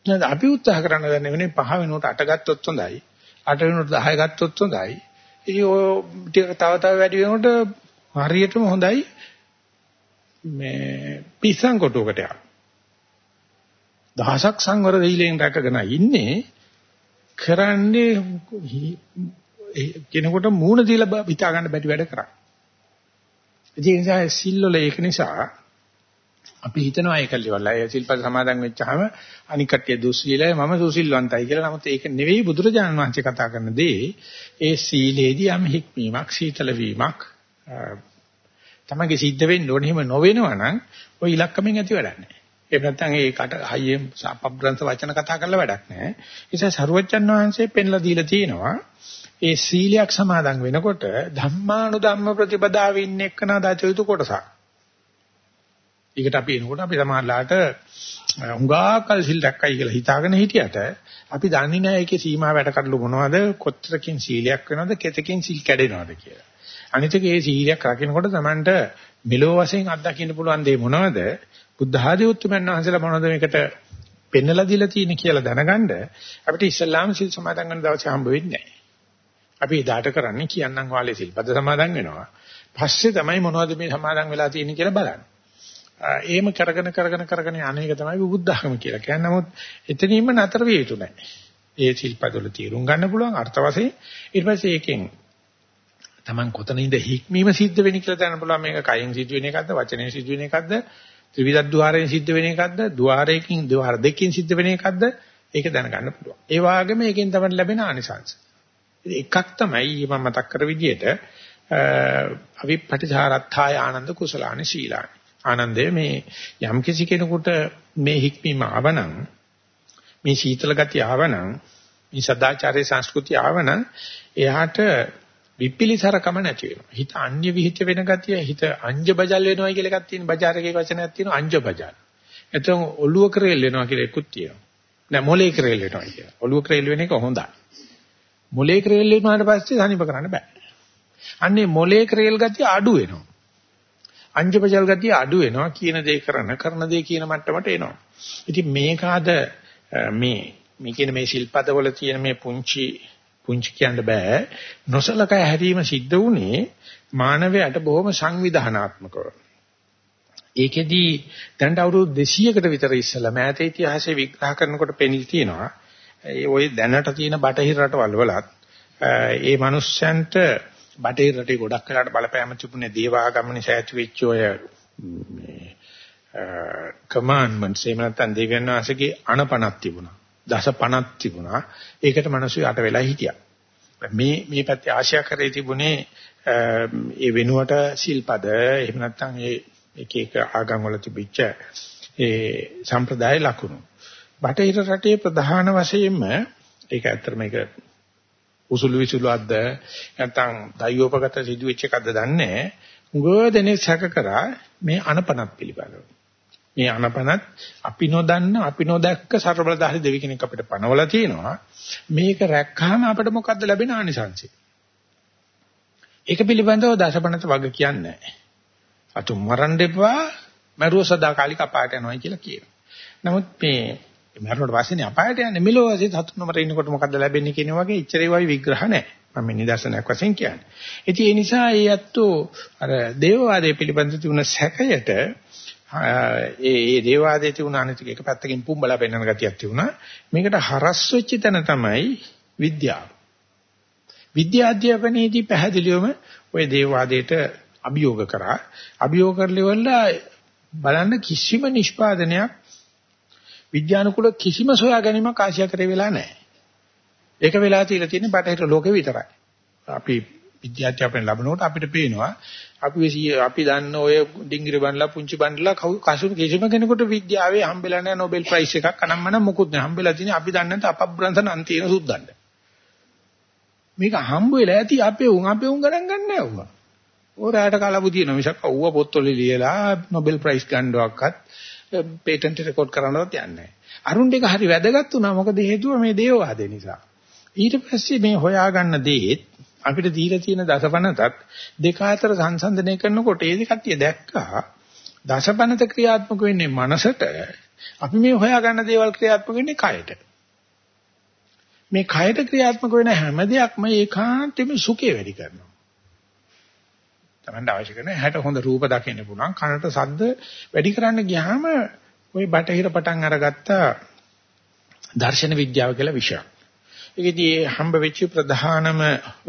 නේද අපි උත්සාහ කරන්න ගන්නේ වෙන්නේ පහ වෙනකොට අට ගත්තොත් හොඳයි. අට වෙනකොට 10 ගත්තොත් හොඳයි. ඉතින් ඔය ටික තව තව වැඩි වෙනකොට හරියටම හොඳයි මේ පිස්සන් කොටුවකට යා. දහසක් සංවර දීලෙන් රැකගෙන ඉන්නේ කරන්නේ කෙනෙකුට මූණ දීලා හිතා ගන්න බැරි වැඩ කරා. ඒ නිසා සිල්වල ඒක නිසා අපි හිතනවා ඒක liwala. ඒ සිල්පද සමාදන් වෙච්චාම අනික් කට්ටිය දුස්සීලයි මම සුසිල්වන්තයි කියලා. නමුත් ඒක නෙවෙයි බුදුරජාණන් වහන්සේ කතා කරන දේ. ඒ සීලේදී යම් හික්මීමක්, සීතල වීමක් තමගේ සිද්ධ වෙන්න ඕනේ. එහෙම නොවෙනවා නම් ওই ඉලක්කමෙන් ඇති වැඩක් නැහැ. එහෙම නැත්නම් ඒකට හයියෙන් අපබ්‍රංශ වචන කතා කරලා වැඩක් නැහැ. ඒ නිසා සරුවච්චන් වහන්සේ පෙන්ලා දීලා තියෙනවා ඒ සීලයක් සමාදන් වෙනකොට ධම්මානුධම්ම ප්‍රතිපදාවේ ඉන්න එක්කන දත යුතු කොටසක්. ඒකට අපි එනකොට අපි සමාහලාට හුඟාකල් සිල් රැක්කයි කියලා හිතාගෙන හිටියට අපි දන්නේ නැහැ ඒකේ සීමා වැඩ කඩළු මොනවද කොතරකින් සීලයක් වෙනවද කෙතකින් සිල් කැඩෙනවද කියලා. අනිත් එක ඒ සීලයක් රකින්නකොට Tamanට මෙලෝ වශයෙන් අත්දකින්න පුළුවන් දේ මොනවද? බුද්ධ ආදී උතුම්යන් වහන්සේලා මොනවද මේකට පෙන්නලා දීලා තියෙන්නේ කියලා දැනගන්න අපිට ඉස්ලාම් සිල් සමාදන් කරන දවසේ හම්බ වෙන්නේ නැහැ. අපි එදාට කරන්නේ කියන්නම් වාලේ සිල්පද සමාදන් වෙනවා. පස්සේ තමයි මොනවද මේ සමාදන් වෙලා තියෙන්නේ කියලා බලන්නේ. එහෙම කරගෙන කරගෙන කරගෙන අනේක තමයි බුද්ධ학ම කියලා කියන්නේ. නමුත් එතනින්ම නතර විය යුතු නැහැ. ඒ සිල්පදවල තීරුම් ගන්න පුළුවන් අර්ථ වශයෙන් ඊට පස්සේ ඒකෙන් Taman කොතනින්ද හික්මීම සිද්ධ වෙන්නේ කියලා දැනන්න පුළුවන් මේක කයින් සිද්ධ වෙන එකක්ද වචනයෙන් සිද්ධ වෙන එකක්ද ත්‍රිවිධ ద్వාරයෙන් සිද්ධ වෙන එකක්ද? ద్వාරයකින් ద్వාර දෙකකින් සිද්ධ වෙන එකක්ද? ඒක දැනගන්න පුළුවන්. ඒ වගේම ඒකෙන් තමයි ලැබෙන ආනිසංස. එකක් තමයි මම මතක් කර විදිහට අවි පටිචාරත්ථාය ආනන්ද කුසලානි සීලානි. ආනන්දේ මේ යම් කිසි කෙනෙකුට මේ හික්මීම ආවනම් මේ සීතල ගතිය ආවනම් මේ සදාචාරයේ සංස්කෘතිය ආවනම් එයාට විපිලිසරකම නැති වෙනවා. හිත අන්‍ය විහිිත වෙන ගතිය හිත අංජ බජල් වෙනවා කියලා එකක් තියෙන බජාරකේ වචනයක් තියෙනවා අංජ බජල්. එතන ඔළුව කරේල් වෙනවා කියලා එකක් තියෙනවා. නෑ මොලේ කරේල් වෙනවා කියලා. ඔළුව කරේල් වෙන එක හොඳයි. මොලේ ක්‍රේල් වුණාට පස්සේ සනීප කරන්න බෑ. අන්නේ මොලේ ක්‍රේල් ගතිය අඩු වෙනවා. අංජපජල් ගතිය අඩු වෙනවා කියන දේ කරන කරන දේ කියන මට්ටමට එනවා. ඉතින් මේක අද මේ මේ කියන මේ ශිල්පදවල තියෙන මේ පුංචි පුංචි කියන්න බෑ නොසලකා හැරීම සිද්ධ වුණේ මානවයාට බොහොම සංවිධානාත්මකව. ඒකෙදි දැන් අවුරුදු 200කට විතර ඉස්සලා මෑත ඉතිහාසය විග්‍රහ කරනකොට පෙනී තියෙනවා ඒ ওই දැනට තියෙන බටහිර රටවල් වලත් ඒ මිනිස්සන්ට බටහිර රටේ ගොඩක් වෙලාට බලපෑම තිබුණේ දේවාගම නිසා ඇති වෙච්ච ඔය මේ කමාන්ඩ්මන්ට්ස් එහෙම නැත්නම් දෙවියන් වහන්සේගේ අනපනක් තිබුණා. දසපනක් තිබුණා. ඒකට මිනිස්සු යට වෙලා හිටියා. මේ මේ පැත්තේ ආශා කරේ තිබුණේ ඒ වෙනුවට සිල්පද එහෙම නැත්නම් ඒ එක එක ආගම් වල තිබිච්ච ඒ සම්ප්‍රදාය ලකුණු. බටහිර රටේ ප්‍රධාන වශයෙන්ම ඒක ඇත්තට මේක උසුළු විසුළුක්ද නැත්නම් දයෝපගත සිදුවෙච්ච එකක්ද දන්නේ උගෝදෙනේ සැක කරා මේ අනපනත් පිළිබඳව මේ අනපනත් අපි නොදන්න අපි නොදැක්ක ਸਰබලදාහි දෙවි කෙනෙක් අපිට පනවලා තියෙනවා. මේක රැක්කාම අපිට මොකද්ද ලැබෙන ආනිසංසය ඒක පිළිබඳව දසපනත වග කියන්නේ අතු මරන්න එපා මරුව සදාකාලික අපායට යනවා කියලා කියනවා. නමුත් මේ මරණයට පස්සේනේ අපායට යන්නේ. මෙලෝ වශයෙන් සතුන් නොමර ඉන්නකොට මොකද්ද ලැබෙන්නේ කියන වගේ ඉච්චරේ වයි විග්‍රහ නැහැ. මම නිදර්ශනයක් වශයෙන් කියන්නේ. ඉතින් ඒ නිසා ඒ ඇත්තෝ අර දේවවාදයේ පිළිබඳ තිබුණ සැකයට ඒ ඒ දේවවාදයේ තිබුණ අනිත් එක පැත්තකින් පුම්බලා පෙන්වන ගතියක් තිබුණා. මේකට හරස් වෙච්ච තැන තමයි විද්‍යාව. විද්‍යා අධ්‍යාපනයේදී පැහැදිලිවම ওই දේවවාදයට අභියෝග කරා. අභියෝග කරලිවලා බලන්න කිසිම නිෂ්පාදනයක් විද්‍යානුකූල කිසිම සොයා ගැනීමක් ආශියා කරේ වෙලා නැහැ. ඒක වෙලා තියලා තියෙන්නේ බටහිර ලෝකෙ විතරයි. අපි විද්‍යාඥයන් ලැබනකොට අපිට පේනවා අපි අපි දන්න ඔය ඩිංගිරි බණ්ඩලා පුංචි බණ්ඩලා කසුරු කිසිම කෙනෙකුට විද්‍යාවේ හම්බෙලා නැහැ Nobel Prize එකක් අනම්මන මොකුත් නැහැ. හම්බෙලා තියෙන්නේ අපි දන්නේ නැත අපබ්‍රංශන අන්තින සුද්දන්න. මේක හම්බ වෙලා ඇති අපේ උන් අපේ උන් ගණන් ගන්න නැහැ උවා. ඕරාට කලබු තියෙන මිසක් ඌව පොත්වල ලියලා Nobel Prize ගන්නවක්වත් පේටන්ට් රෙකෝඩ් කරන්නවත් යන්නේ නැහැ. අරුණ් එක හරි වැදගත් වුණා මොකද හේතුව මේ දේවවාදේ නිසා. ඊට පස්සේ මේ හොයාගන්න දේත් අපිට දීලා තියෙන දසපනතත් දෙක අතර සංසන්දනය කරනකොට ඒ කට්ටිය දැක්කා දසපනත ක්‍රියාත්මක වෙන්නේ මනසට අපි මේ හොයාගන්න දේවල් ක්‍රියාත්මක වෙන්නේ කයට. මේ කයට ක්‍රියාත්මක වෙන හැම දෙයක්ම ඒකාන්තෙම සුඛේ වැඩි කරනවා. Tamanට අවශ්‍ය කරන හැට හොඳ රූප දකින්න පුළුවන් කනට ශබ්ද වැඩි කරන්න ගියාම ওই බටහිර පටන් අරගත්ත දර්ශන විද්‍යාව කියලා විෂයක්. ඒකදී හම්බ වෙච්ච ප්‍රධානම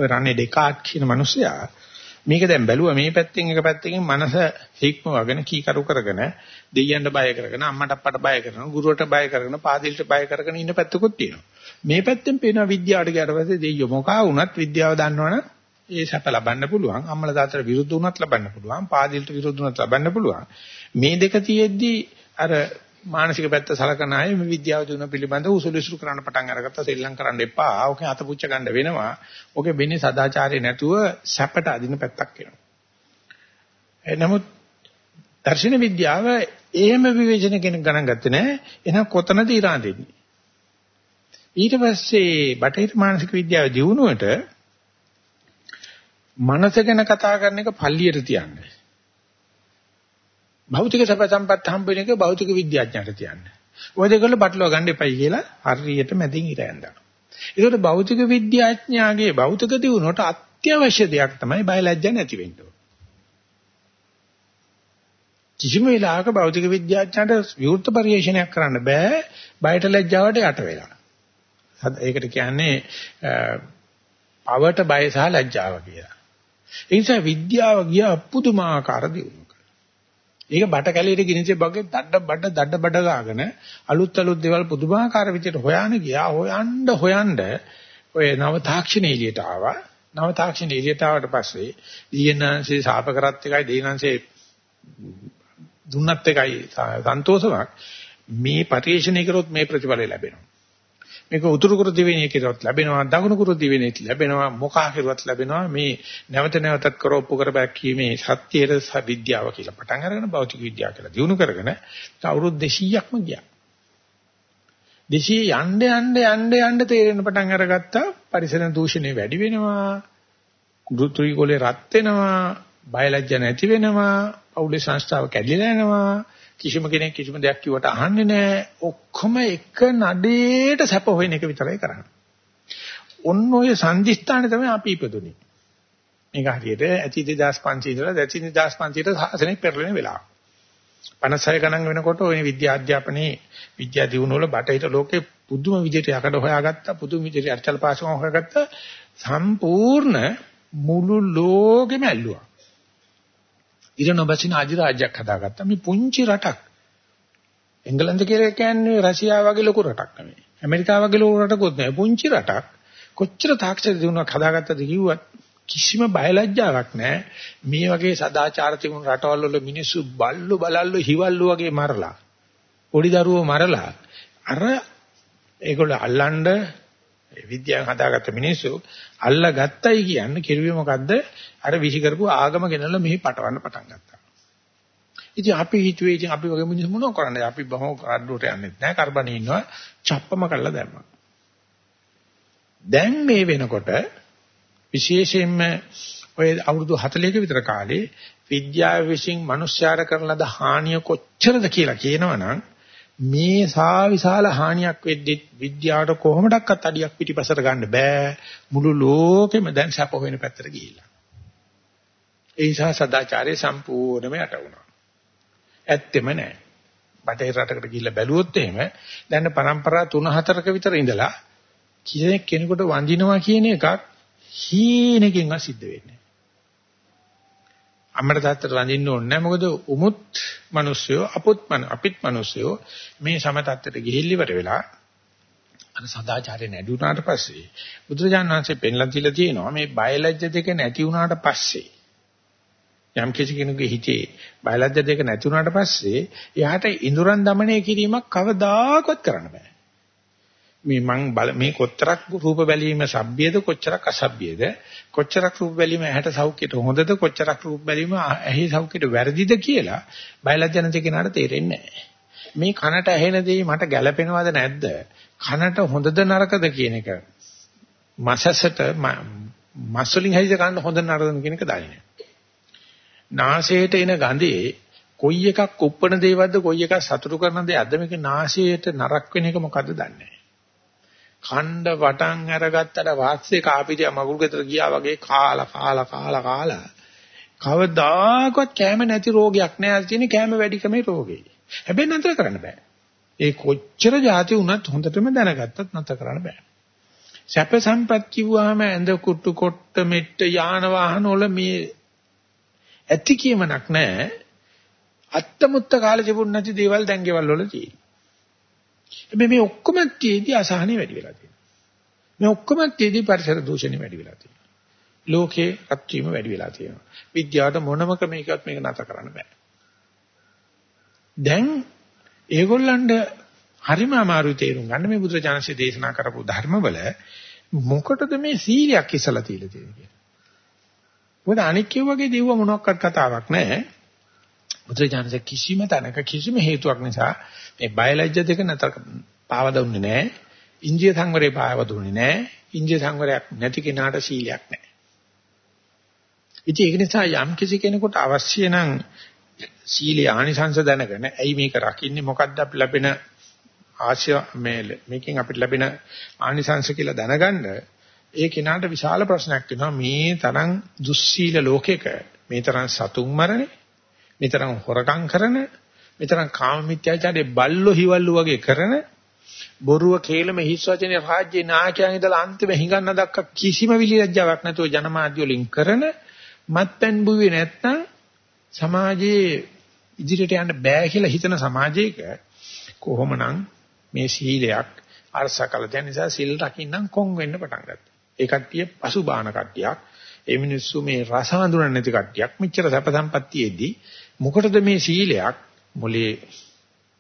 රන්නේ ඩෙකාට් කියන මිනිසයා මේක දැන් බැලුවා මේ පැත්තෙන් එක පැත්තකින් මනස හික්ම වගෙන කීකරු කරගෙන දෙයියන්ට බය කරගෙන අම්මට අප්පට බය කරගෙන ගුරුවරට බය කරගෙන පාදිලට බය කරගෙන ඉන්න පැත්තකුත් තියෙනවා. මේ පැත්තෙන් පේනවා විද්‍යාවට ගියාට පස්සේ දෙයියෝ මොකා වුණත් විද්‍යාව දන්නවනම් ඒ සැප ලබන්න පුළුවන්. අම්මලා තාත්තට විරුද්ධ වුණත් ලබන්න පුළුවන්. පාදිලට විරුද්ධ වුණත් ලබන්න පුළුවන්. මේ දෙක තියෙද්දි අර මානසික පැත්ත සලකන අය මේ විද්‍යාව දුන පිළිබඳව උසුළු ඉසුරු කරන්න පටන් අරගත්තා. සෙල්ලම් කරන්න එපා. ඕකේ අතපුච්ච ගන්න වෙනවා. ඕකේ වෙන්නේ සදාචාරය නැතුව සැපට අදින පැත්තක් වෙනවා. නමුත් දර්ශන විද්‍යාව එහෙම විවේචන කෙනෙක් ගණන් ගත්තේ නැහැ. එහෙනම් කොතනද ඉරා දෙන්නේ? ඊට පස්සේ බටහිර මානසික විද්‍යාව දියුණුවට මනස ගැන කතා කරන එක පල්ලියට තියන්නේ. භෞතික සැප සම්පත් හම්බ වෙන එක භෞතික විද්‍යාඥයන්ට තියන්නේ. ඔය දෙකවල බටලව ගන්න එපයි කියලා හරියට මැදින් ඉර ඇඳා. ඒකට භෞතික විද්‍යාඥයාගේ භෞතික දියුණුවට අත්‍යවශ්‍ය දෙයක් තමයි බයලජ්ජා නැති වෙන්න ඕන. කිසිම වෙලාවක භෞතික විද්‍යාඥයන්ට විවෘත පරිශ්‍රණයක් කරන්න බෑ බයට ලැජ්ජාවට යට වෙලා. ඒකට කියන්නේ පවට බය සහ ලැජ්ජාව කියලා. ඒ නිසා විද්‍යාව ගියා පුදුමාකාර දියුණුවක. ඒක බට කැලේට ගිනිච්ච බගේ දඩ බඩ දඩ බඩ ගාගෙන අලුත් අලුත් දේවල් පුදුමාකාර විදිහට හොයාන ගියා. හොයන්න හොයන්න ඔය නව තාක්ෂණ එළියට ආවා. නව තාක්ෂණ එළියට ආවට පස්සේ දීනංශේ ශාප කරත් එකයි දීනංශේ දුන්නත් එකයි සන්තෝෂමක්. මේ පරිශ්‍රණය කරොත් මේ ප්‍රතිඵලය ලැබෙනවා. මේක උතුරු කුරු දිවෙණිය කෙරුවත් ලැබෙනවා දකුණු කුරු දිවෙණියට ලැබෙනවා මොකා කෙරුවත් ලැබෙනවා. මේ නැවත නැවතත් කරොප්පු කරබැක්ීමේ සත්‍යයට විද්‍යාව කියලා පටන් අරගෙන භෞතික විද්‍යාව කියලා දිනු කරගෙන අවුරුදු 200ක්ම ගියා. 200 යන්න යන්න යන්න යන්න තේරෙන පටන් අරගත්තා. පරිසර දූෂණය වැඩි වෙනවා. ගෘත්‍රිකෝලේ රත් වෙනවා. බයලජ්ජ නැති වෙනවා. පෞලේ සංස්ථාව කැඩිලා යනවා. කිසිම කෙනෙක් කිසිම දෙයක් කිව්වට අහන්නේ නැහැ. ඔක්කොම එක නඩේට සැප හොයන එක විතරයි කරන්නේ. ඔන්න ඔය සංදිස්ථානේ තමයි අපි ඉපදුනේ. මේක හරියට ඇති 2500 ඉඳලා දැති 2500ට සාසනෙ පෙරලෙන වෙලාව. 56 ගණන් වෙනකොට ওই විද්‍යා අධ්‍යාපනයේ විද්‍යා දියුණුව වල බටහිර ලෝකේ පුදුම විදිහට යකඩ හොයාගත්තා පුදුම විදිහට අර්චල පාසම හොයාගත්තා සම්පූර්ණ මුළු ලෝකෙම ඇල්ලුවා. ඉර නොබසින අධිරාජ්‍යයක් හදාගත්තා. මේ පුංචි රටක්. එංගලන්ත කියලා කියන්නේ රෂ්‍යාව වගේ ලොකු රටක් නෙමෙයි. ඇමරිකාව වගේ ලොකු රටකුත් නෙමෙයි. පුංචි රටක්. කොච්චර තාක්ෂණ දිනුවක් හදාගත්තද කිව්වත් කිසිම බයලජ්ජාවක් නැහැ. මේ වගේ සදාචාර තිබුණු රටවල් වල මිනිස්සු බල්ලු බලල්ලු හිවල්ලු වගේ මරලා. පොඩි දරුවෝ මරලා අර ඒගොල්ලෝ අල්ලන්න විද්‍යාවෙන් හදාගත්ත මිනිස්සු අල්ලා ගත්තයි කියන්නේ කිරුවේ මොකද්ද? අර විසි කරපු ආගම ගෙනල්ලා මෙහි පටවන්න පටන් ගත්තා. ඉතින් අපි හිතුවේ ඉතින් අපි වගේ මිනිස්සු මොනව කරන්නද? අපි බහෝ කාඩුවට යන්නේ නැහැ. කරබනේ ඉන්නවා. චප්පම කරලා දැම්මා. දැන් මේ වෙනකොට විශේෂයෙන්ම ඔය අවුරුදු 40ක විතර කාලේ විද්‍යාව විසින් මිනිස්යාට කරන ලද හානිය කොච්චරද කියලා කියනවනම් මේ සා විශාල හානියක් වෙද්දි විද්‍යාවට කොහොමඩක්වත් අඩියක් පිටිපසට ගන්න බෑ. මුළු ලෝකෙම දැන් සැප වෙන පැත්තට ගිහිල්ලා. ඒ නිසා සදාචාරය සම්පූර්ණයෙන්ම යට වුණා. ඇත්තෙම නෑ. බටහිර රටකට ගිහිල්ලා බැලුවොත් එහෙම දැන් પરම්පරා 3-4ක විතර ඉඳලා කෙනෙක් කෙනෙකුට වඳිනවා කියන එකක් හීනකින්වත් සිද්ධ වෙන්නේ අම්මට තාත්තට රඳින්න ඕනේ නැහැ. මොකද උමුත් මිනිස්සුયો අපුත් අපිත් මිනිස්සුયો මේ සම තත්ත්වයට ගිහිල්ලිවර වෙලා අර සදාචාරය නැති වුණාට පස්සේ බුදුරජාණන් වහන්සේ පෙන්ලා තියලා තියෙනවා මේ බයලජ්‍ය දෙක නැති වුණාට පස්සේ යම් කිසි කෙනෙකුගේ හිතේ බයලජ්‍ය දෙක නැති වුණාට පස්සේ එයාට ඉඳුරන් দমনය කිරීමක් කවදාකවත් කරන්න බෑ. මේ මං බල මේ කොතරක් රූප බැලීම සබ්බියද කොච්චරක් අසබ්බියද කොච්චරක් රූප බැලීම ඇහැට සෞඛ්‍යයට හොඳද කොච්චරක් රූප බැලීම ඇහි සෞඛ්‍යයට වැරදිද කියලා බයලජ් ජනත කෙනාට තේරෙන්නේ නැහැ. මේ කනට ඇහෙන දේ මට ගැළපෙනවද නැද්ද? කනට හොඳද නරකද කියන එක මසසට මස්වලින් හයිද ගන්න හොඳ නරකද කියන එක දන්නේ නාසයට එන ගඳේ කොයි එකක් උප්පන දේවද්ද කොයි එකක් සතුටු කරන දේවද්ද මේක නාසයට නරක වෙන එක මොකද්ද දන්නේ ඛණ්ඩ වටන් අරගත්තට වාස්සේ කාපිටිය මගුල් ගෙදර ගියා වගේ කාලා කාලා කාලා කාලා කවදාකවත් කැම නැති රෝගයක් නෑ තියෙන කැම වැඩිකමේ රෝගේ. හැබැයි නතර කරන්න බෑ. ඒ කොච්චර જાති වුණත් හොඳටම දැනගත්තත් නතර කරන්න බෑ. සැප සම්පත් කිව්වහම ඇඳ කුට්ටු කොට්ට මෙට්ට යාන වාහන වල මේ ඇති කියමනක් නෑ. අත්තමුත්ත කාලේ තිබුණ නැති දේවල් දැන් ගෙවල් වල තියෙනවා. හැබැයි මේ ඔක්කොම තියේදී අසහනෙ වැඩි වෙලා තියෙනවා. මේ ඔක්කොම තියේදී පරිසර දූෂණය වැඩි වෙලා තියෙනවා. ලෝකේ රත් වීම වැඩි වෙලා තියෙනවා. විද්‍යාවට මොනම ක්‍රමයකවත් මේක නැතර කරන්න බෑ. දැන් ඒගොල්ලන්ට හරිම අමාරුයි තේරුම් ගන්න මේ බුදුරජාණන්සේ දේශනා කරපු ධර්මවල මොකටද මේ සීලයක් ඉස්සලා තියලා තියෙන්නේ කියලා. මොකද අනික් වගේ දෙව්ව මොනක්වත් කතාවක් නැහැ. බුදුරජාණන්සේ කිසිම තැනක කිසිම හේතුවක් නිසා මේ බයලජ්‍ය දෙක නතර පාව දුන්නේ නැහැ. ඉන්ද්‍රිය සංවරේ පාව දුන්නේ නැහැ. ඉන්ද්‍රිය සංවරයක් නැති කෙනාට සීලයක් නැහැ. ඉතින් ඒක නිසා යම් කිසි කෙනෙකුට අවශ්‍ය නම් සීලේ ආනිසංස දැනගෙන ඇයි මේක රකින්නේ මොකද්ද අපි ලැබෙන ආශය මේ මේකෙන් අපිට ලැබෙන ආනිසංස කියලා දැනගන්න ඒ කෙනාට විශාල ප්‍රශ්නයක් වෙනවා මේ තරම් දුස්සීල ලෝකෙක මේ තරම් සතුන් මරණේ මෙතරම් හොරකම් කරන මෙතරම් කාම මිත්‍යාචාරයේ බල්ලෝ හිවල්ලු වගේ කරන බොරුව කේලම හිස් වචනේ රාජ්‍ය නායකයන් ඉඳලා අන්තිම හිඟන්න දක්වා කිසිම විලියජ්ජාවක් නැතුව ජනමාධ්‍ය වලින් කරන මත්පැන් බුවේ නැත්තම් සමාජයේ ඉදිරියට යන්න බෑ කියලා හිතන සමාජයක කොහොමනම් මේ සීලයක් අරසකල දැන නිසා සිල් රකින්නම් කොන් වෙන්න පටන් ගත්තා. ඒ කට්ටිය පසුබාන කට්ටියක්. ඒ මිනිස්සු මේ රස හඳුනන්නේ නැති කට්ටියක්. මෙච්චර සැප සම්පත්තියේදී මොකටද මේ සීලයක් මොලේ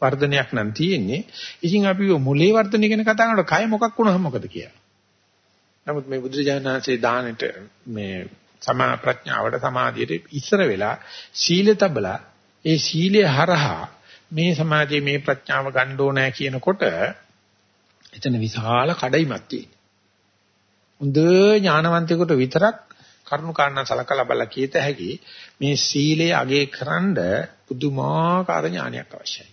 වර්ධනයක් නම් තියෙන්නේ. ඉතින් අපි මොලේ වර්ධනය ගැන කතා කරනකොට කය මොකක් වුණාම මොකද කියලා. නමුත් මේ බුදුරජාණන් වහන්සේ දානෙට මේ සමා ප්‍රඥාවට සමාධියට ඉස්සර වෙලා සීල තබලා ඒ සීලය හරහා මේ සමාධිය මේ ප්‍රඥාව ගන්න ඕනෑ කියනකොට එතන විශාල කඩයිමක් තියෙනවා. හොඳ ඥානවන්තයෙකුට විතරක් කරුණු කාරණා සලකලා බලලා කීත හැකි මේ සීලය අගේ කරන්ඩ පුදුමාකාර ඥානයක් අවශ්‍යයි.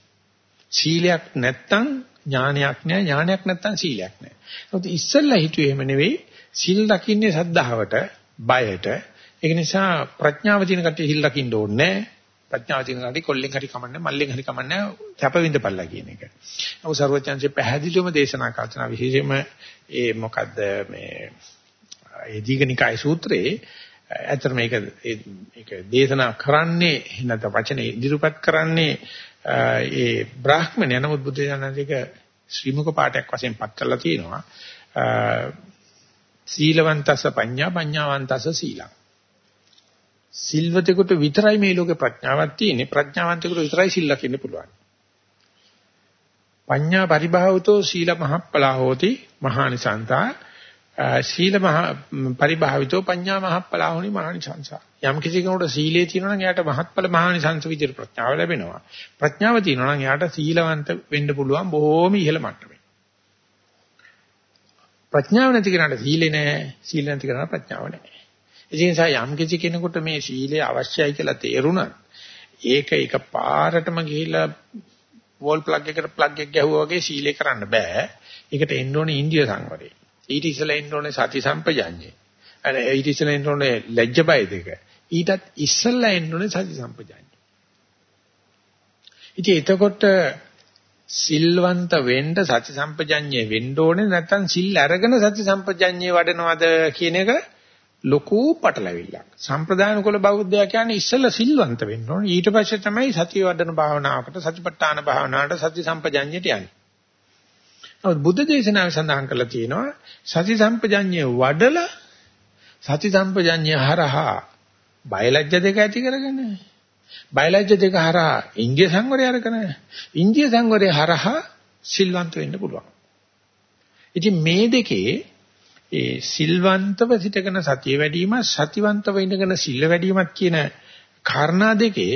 සීලයක් නැත්තම් ඥානයක් නෑ ඥානයක් නැත්තම් සීලයක් නෑ. ඒත් ඉස්සෙල්ලා හිතුවේ එහෙම නෙවෙයි සීල් රකින්නේ සද්ධාවට බයට. ඒක නිසා ප්‍රඥාව තියෙන කට්ටිය සීල් රකින්න ඕනේ නෑ. ප්‍රඥාව තියෙන කට්ටිය කොල්ලෙන් හරි කමන්නේ මල්ලෙන් හරි කමන්නේ තැප විඳපල්ලා කියන එක. නමුත් සර්වඥාන්සේ පැහැදිලිවම දේශනා කරන විශේෂයෙන්ම ඒ මොකද්ද මේ ඒ දීඝනිකාය සූත්‍රයේ ඇත්තට මේක ඒක දේශනා කරන්නේ නැත්නම් වචනේ ඉදිරිපත් කරන්නේ ඒ බ්‍රාහ්මණය. නමුත් බුද්ධ ඥානසික ශ්‍රීමුක පාඨයක් වශයෙන් පත් කරලා තියෙනවා. සීලවන්තස පඤ්ඤා පඤ්ඤාවන්තස සීලං. සිල්වතෙකුට විතරයි මේ ලෝකේ ප්‍රඥාවක් තියෙන්නේ. ප්‍රඥාවන්තයෙකුට විතරයි සිල් ලකින්න පුළුවන්. පඤ්ඤා පරිභාවතෝ සීල මහප්පලා හෝති මහානිසන්තා සීල මහ පරිභාවිතෝ පඤ්ඤා මහප්පලාහුනි මහානිසංසා යම් කිසි කෙනෙකුට සීලේ තියෙනවා නම් එයාට මහත්ඵල මහානිසංස විදිහට ප්‍රඥාව ලැබෙනවා ප්‍රඥාව තියෙනවා නම් එයාට සීලවන්ත වෙන්න පුළුවන් බොහෝම ඉහළ මට්ටමේ ප්‍රඥාව නැති කෙනාට සීලේ නැහැ සීල නැති කෙනාට ප්‍රඥාව නැහැ ඒ නිසා යම් කිසි කෙනෙකුට මේ සීලය අවශ්‍යයි කියලා තේරුණා ඒක එක පාරටම ගිහිල්ලා වෝල් ප්ලග් එකට ප්ලග් එක ගැහුවා වගේ සීලේ කරන්න බෑ. ඒකට එන්න ඕනේ ඉන්දිය සංවරේ. ඊට ඉස්සෙල්ලා එන්න ඕනේ සති සම්පජඤ්ඤේ. අර ඊට ඉස්සෙල්ලා එන්න ඕනේ ලැජ්ජ බය දෙක. ඊටත් ඉස්සෙල්ලා එන්න ඕනේ සති සම්පජඤ්ඤේ. ඉතින් එතකොට සිල්වන්ත වෙන්න සති සම්පජඤ්ඤේ වෙන්න ඕනේ නැත්නම් සිල් අරගෙන සති සම්පජඤ්ඤේ වඩනවද කියන එක ලොකු පටලැවිල්ලක්. සම්ප්‍රදාන කුල බෞද්ධයා කියන්නේ ඉස්සෙල්ලා සිල්වන්ත වෙන්න ඕනේ. ඊට පස්සේ තමයි සතිය වඩන භාවනාවකට සතිපට්ඨාන භාවනාවට සති සම්පජඤ්ඤයට යන්නේ. නමුත් බුද්ධ දේශනාවේ සඳහන් කරලා තියෙනවා සති සම්පජඤ්ඤය වඩලා සති සම්පජඤ්ඤය හරහා බයලජ්‍ය දෙක ඇති කරගෙන බයලජ්‍ය දෙක හරහා ඉන්දිය සංවරය අරගෙන ඉන්දිය සංවරය හරහා සිල්වන්ත වෙන්න පුළුවන්. ඉතින් මේ දෙකේ ඒ සිල්වන්තව සිටගෙන සතිය වැඩිම සතිවන්තව ඉඳගෙන සිල් වැඩිමත් කියන කාරණා දෙකේ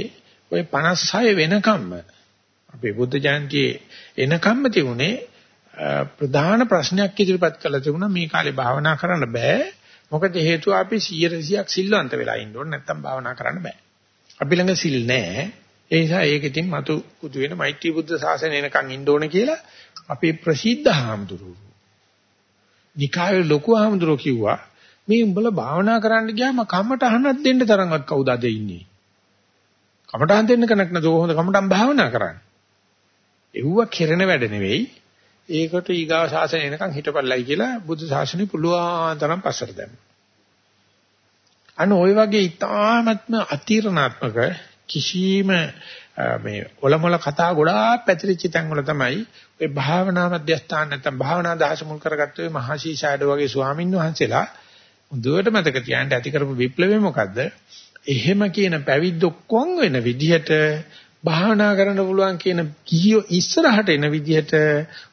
ওই 56 වෙනකම්ම අපේ බුද්ධ ජයන්තියේ එනකම්ම තිබුණේ ප්‍රධාන ප්‍රශ්නයක් ඉදිරිපත් කළා තිබුණා මේ කාලේ භාවනා කරන්න බෑ මොකද හේතුව අපි 100%ක් සිල්වන්ත වෙලා ඉන්න ඕනේ නැත්තම් භාවනා කරන්න බෑ අපි ළඟ සිල් නැහැ ඒ නිසා ඒක ඉතින් මතු කුතු වෙන මෛත්‍රී බුද්ධ ශාසනය එනකන් ඉන්න ඕනේ කියලා අපේ ප්‍රසිද්ධ හාමුදුරුවෝ නිකායේ ලොකු ආමඳුරෝ කිව්වා මේ උඹලා භාවනා කරන්න ගියාම කමට අහන්නත් දෙන්න තරම්වත් කවුද අද ඉන්නේ? කමටහන් දෙන්න කෙනෙක් නැතුව හොඳ කමටහන් භාවනා කරන්න. එව්ව කෙරෙන වැඩ නෙවෙයි. ඒකට ඊගාව ශාසනය එනකන් හිටපල්ලයි කියලා බුදු ශාසනය පුළුවන් තරම් පස්සට දැම්මා. අන්න ওই වගේ ඊ타ත්ම අතිරණාත්මක කිසියම් මේ ඔලමුල කතා ගොඩාක් පැතිරිච්ච තැන් වල තමයි ওই භාවනා මධ්‍යස්ථාන නැත්නම් භාවනා දහස මුල් කරගත්ත ওই මහසී ෂාඩෝ වගේ ස්වාමින් වහන්සේලා හොඳට මතක තියාගන්න ඇති කරපු විප්ලවය මොකද්ද? එහෙම කියන පැවිද්ද ඔක්කොම වෙන විදිහට භාවනා කරන්න පුළුවන් කියන කීයෝ ඉස්සරහට එන විදිහට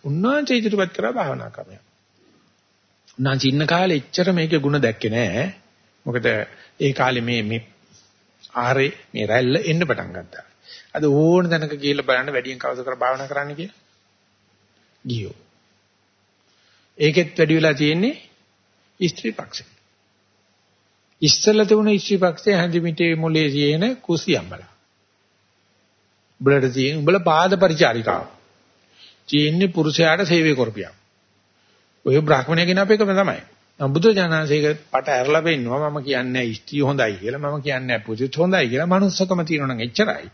උන්වහන්සේ ඉදිරිපත් කරා භාවනා ක්‍රමය. උන්වහන්සේ ඉන්න කාලේ එච්චර මේකේ ಗುಣ දැක්කේ නෑ. මොකද ඒ කාලේ මේ මේ ආරේ මේ රැල්ල එන්න පටන් ගත්තා. අද ඕන දැනක ගිහිල්ලා බලන්න වැඩියෙන් කවද කර භාවනා කරන්න කියලා. ගියෝ. ඒකෙත් වැඩි වෙලා තියෙන්නේ ස්ත්‍රී පක්ෂේ. ඉස්සෙල්ලා තිබුණ ස්ත්‍රී පක්ෂේ හැඳිමිටේ මොලේ තියෙන කුසියම්බල. උඹලට තියෙන උඹල පාද පරිචාරිකාව. තියෙන්නේ පුරුෂයාට සේවය කරපියා. ඔය බ්‍රාහ්මණය කියන අපේකම තමයි. බුදු ජානසේක පට ඇරලා පෙන්නවා මම කියන්නේ ස්ත්‍රී හොඳයි කියලා මම කියන්නේ පුරුෂ හොඳයි කියලා මනුස්සකම තියෙනවා නම් එච්චරයි.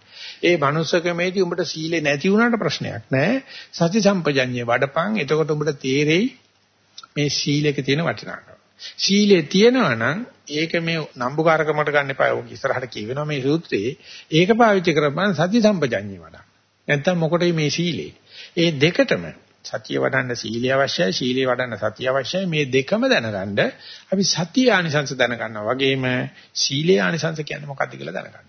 ඒ මනුස්සකමේදී උඹට සීලේ නැති වුණාට ප්‍රශ්නයක් නෑ. සති සම්පජඤ්ඤේ වඩපන් එතකොට උඹට තේරෙයි මේ සීලේක තියෙන වටිනාකම. සීලේ තියෙනවා නම් ඒක මේ නම්බුකාරකමකට ගන්න එපා. ඔක ඉස්සරහට කියවෙනවා මේ සූත්‍රයේ. ඒක පාවිච්චි කරපන් සති සම්පජඤ්ඤේ වඩා. නැත්තම් මොකටයි මේ සීලේ? ඒ දෙකටම සතිය වඩන්න සීලිය අවශ්‍යයි සීලිය වඩන්න සතිය අවශ්‍යයි මේ දෙකම දැනගන්න අපි සතිය ආනිසංස දැනගන්නවා වගේම සීලේ ආනිසංස කියන්නේ මොකක්ද කියලා දැනගන්න.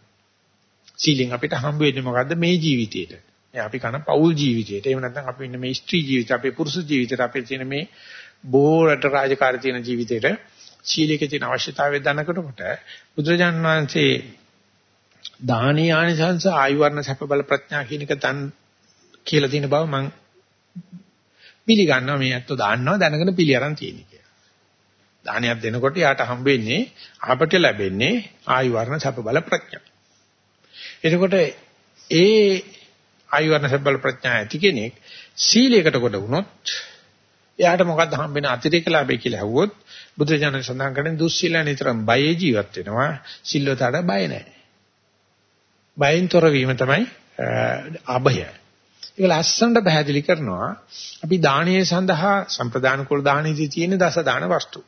සීලෙන් අපිට හම්බ වෙන්නේ මොකද්ද මේ ජීවිතේට? මේ අපි කන පෞල් ජීවිතේට. එහෙම නැත්නම් අපි ඉන්න මේ ස්ත්‍රී ජීවිතේ, අපේ පුරුෂ ජීවිතේට, අපේ තියෙන මේ බෝරට රාජකාරී තියෙන ජීවිතේට සීලයේ තියෙන අවශ්‍යතාවය දැනනකොට බුදුරජාණන් වහන්සේ දානීය ආනිසංස ආයුර්ණ සැප බල ප්‍රඥා කියන එක තන් කියලා තියෙන බව මම පිළිගන්නවා මේ ඇත්ත දාන්නවා දැනගෙන පිළි අරන් තියෙන කියලා. දානයක් දෙනකොට යාට හම්බ වෙන්නේ අපට ලැබෙන්නේ ආයු වර්ණ සැප බල ප්‍රඥා. එතකොට ඒ ආයු වර්ණ සැප බල ප්‍රඥා ඇති කෙනෙක් සීලයකට කොට වුණොත් එයාට මොකද්ද හම්බෙන අතිරේක ලාභය කියලා ඇහුවොත් බුදුරජාණන් සඳහන් කරන්නේ දුස්සීල නිතරම බයේ ජීවත් වෙනවා සිල්වතට බය නැහැ. බයෙන් තොර වීම තමයි අභය. ඒක ලස්සනට පැහැදිලි කරනවා. අපි දානීය සඳහා සම්ප්‍රදාන කුල දානීයදී තියෙන දස දාන වස්තු.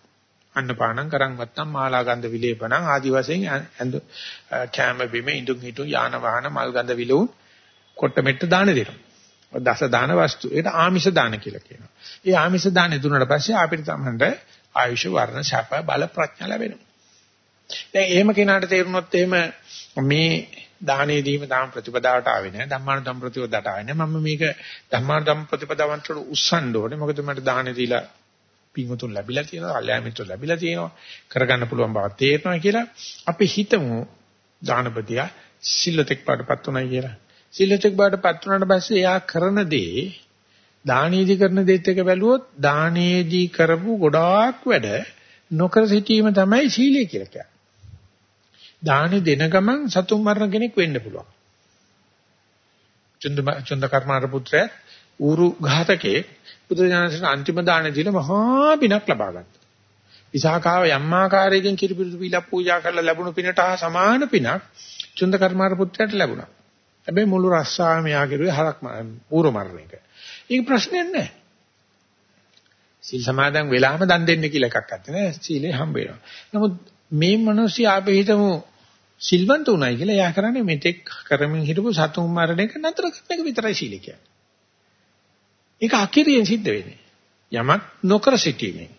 අන්නපානං කරන් වත්තම් මාලා ගන්ධ විලේපණං ආදි වශයෙන් ඇඳ කැම බිම ඉඳුන් හිටු යාන වාහන මල් ගන්ධ විලවුන් කොට මෙට්ට දාන දෙනවා. දස දාන වස්තු. ඒකට ආමිෂ දාන කියලා කියනවා. ඒ ආමිෂ දාන දුන්නාට පස්සේ අපිට තමන්ට ආයුෂ වර්ණ ශාප බල ප්‍රඥා ලැබෙනවා. දැන් එහෙම කෙනාට තේරුනොත් එහෙම මේ දානේ දීම තාම ප්‍රතිපදාවට ආවේ නැහැ. ධම්මාන ධම් ප්‍රතිපදාවට ආවේ නැහැ. මම මේක ධම්මාන ධම් ප්‍රතිපදාවන්ට උස්සන්න ඕනේ. මොකද මට දානේ දීලා පින්වතුන් ලැබිලා තියෙනවා, අල්යාමිතුන් ලැබිලා තියෙනවා. කරගන්න පුළුවන් බව තේරෙනවා කියලා අපි හිතමු දානපතියා සිල්ලතෙක් පාටපත් උනායි කියලා. සිල්ලතෙක් පාටපත් උනාට පස්සේ එයා කරන දේ දානීයදී කරන දේත් එක බැලුවොත් දානීයදී කරපු ගොඩාක් වැඩ නොකර සිටීම තමයි සීලය කියලා කියන්නේ. දානි දෙන ගමන් සතුන් මරණ කෙනෙක් වෙන්න පුළුවන්. චුන්ද චුන්ද කර්මාර පුත්‍රයා ඌරු ඝාතකේ බුදුරජාණන්සේ අන්තිම දාන දීලා මහා පිනක් ලබා ගත්තා. විසාකාව යම්මාකාරයෙන් කිරිපිරිදු පිලක් පූජා කරලා ලැබුණු පිනට හා සමාන පිනක් චුන්ද කර්මාර පුත්‍රයාට ලැබුණා. හැබැයි මුළු රස්සාවම යා කෙරුවේ හරක් ඌරු මරණ එක. ඒක ප්‍රශ්නයක් නෑ. සීල් සමාදන් වෙලාම දන් දෙන්න කියලා එකක් නැත්තේ නේ. සීලේ හම්බ වෙනවා. නමුත් මේ මිනිස්සු ආපේ හිතමු සිල්වන්ත උනායි කියලා එයා කරන්නේ මෙතෙක් කරමින් හිටපු සතුන් මරණ එක නතර කරන එක විතරයි සීල කියන්නේ. ඒක අකිරියෙන් සිද්ධ වෙන්නේ. යමක් නොකර සිටීමෙන්.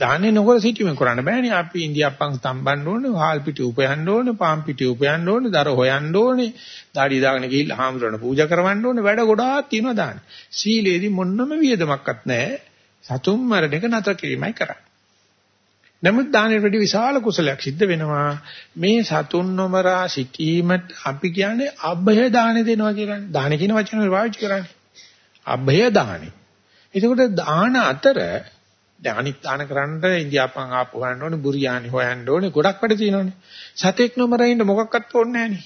දාන්නේ නොකර සිටීමෙන් කරන්න බෑනේ. අපි ඉන්දියාප්පන් තම්බන්න ඕනේ, හාල් පිටි උපයන්න ඕනේ, පාම් පිටි උපයන්න ඕනේ, දර හොයන්න ඕනේ, দাঁඩි දාගෙන ගිහිල්ලා හාමුදුරන පූජා කරවන්න ඕනේ. වැඩ ගොඩාක් තියෙනවා දාන්නේ. සීලේදී මොන්නම වියදමක්වත් නැහැ. සතුන් මරණ එක නතර කිරීමයි කරන්නේ. නමුත් දානෙට වැඩි විශාල කුසලයක් සිද්ධ වෙනවා. මේ සතුන් නොමරා සිටීමට අපි කියන්නේ අභය දාන දෙනවා කියලා. දාන කියන වචනේ පාවිච්චි කරන්නේ. අභය දානෙ. එතකොට දාන අතර දැන් අනිත් දාන කරන්න ඉන්දියාපන් ආපු හොයන්න ඕනේ, බුරියානි හොයන්න ඕනේ, ගොඩක් වැඩ තියෙනවානේ. සතෙක් නොමරින්න මොකක්වත් ඕනේ නැහනේ.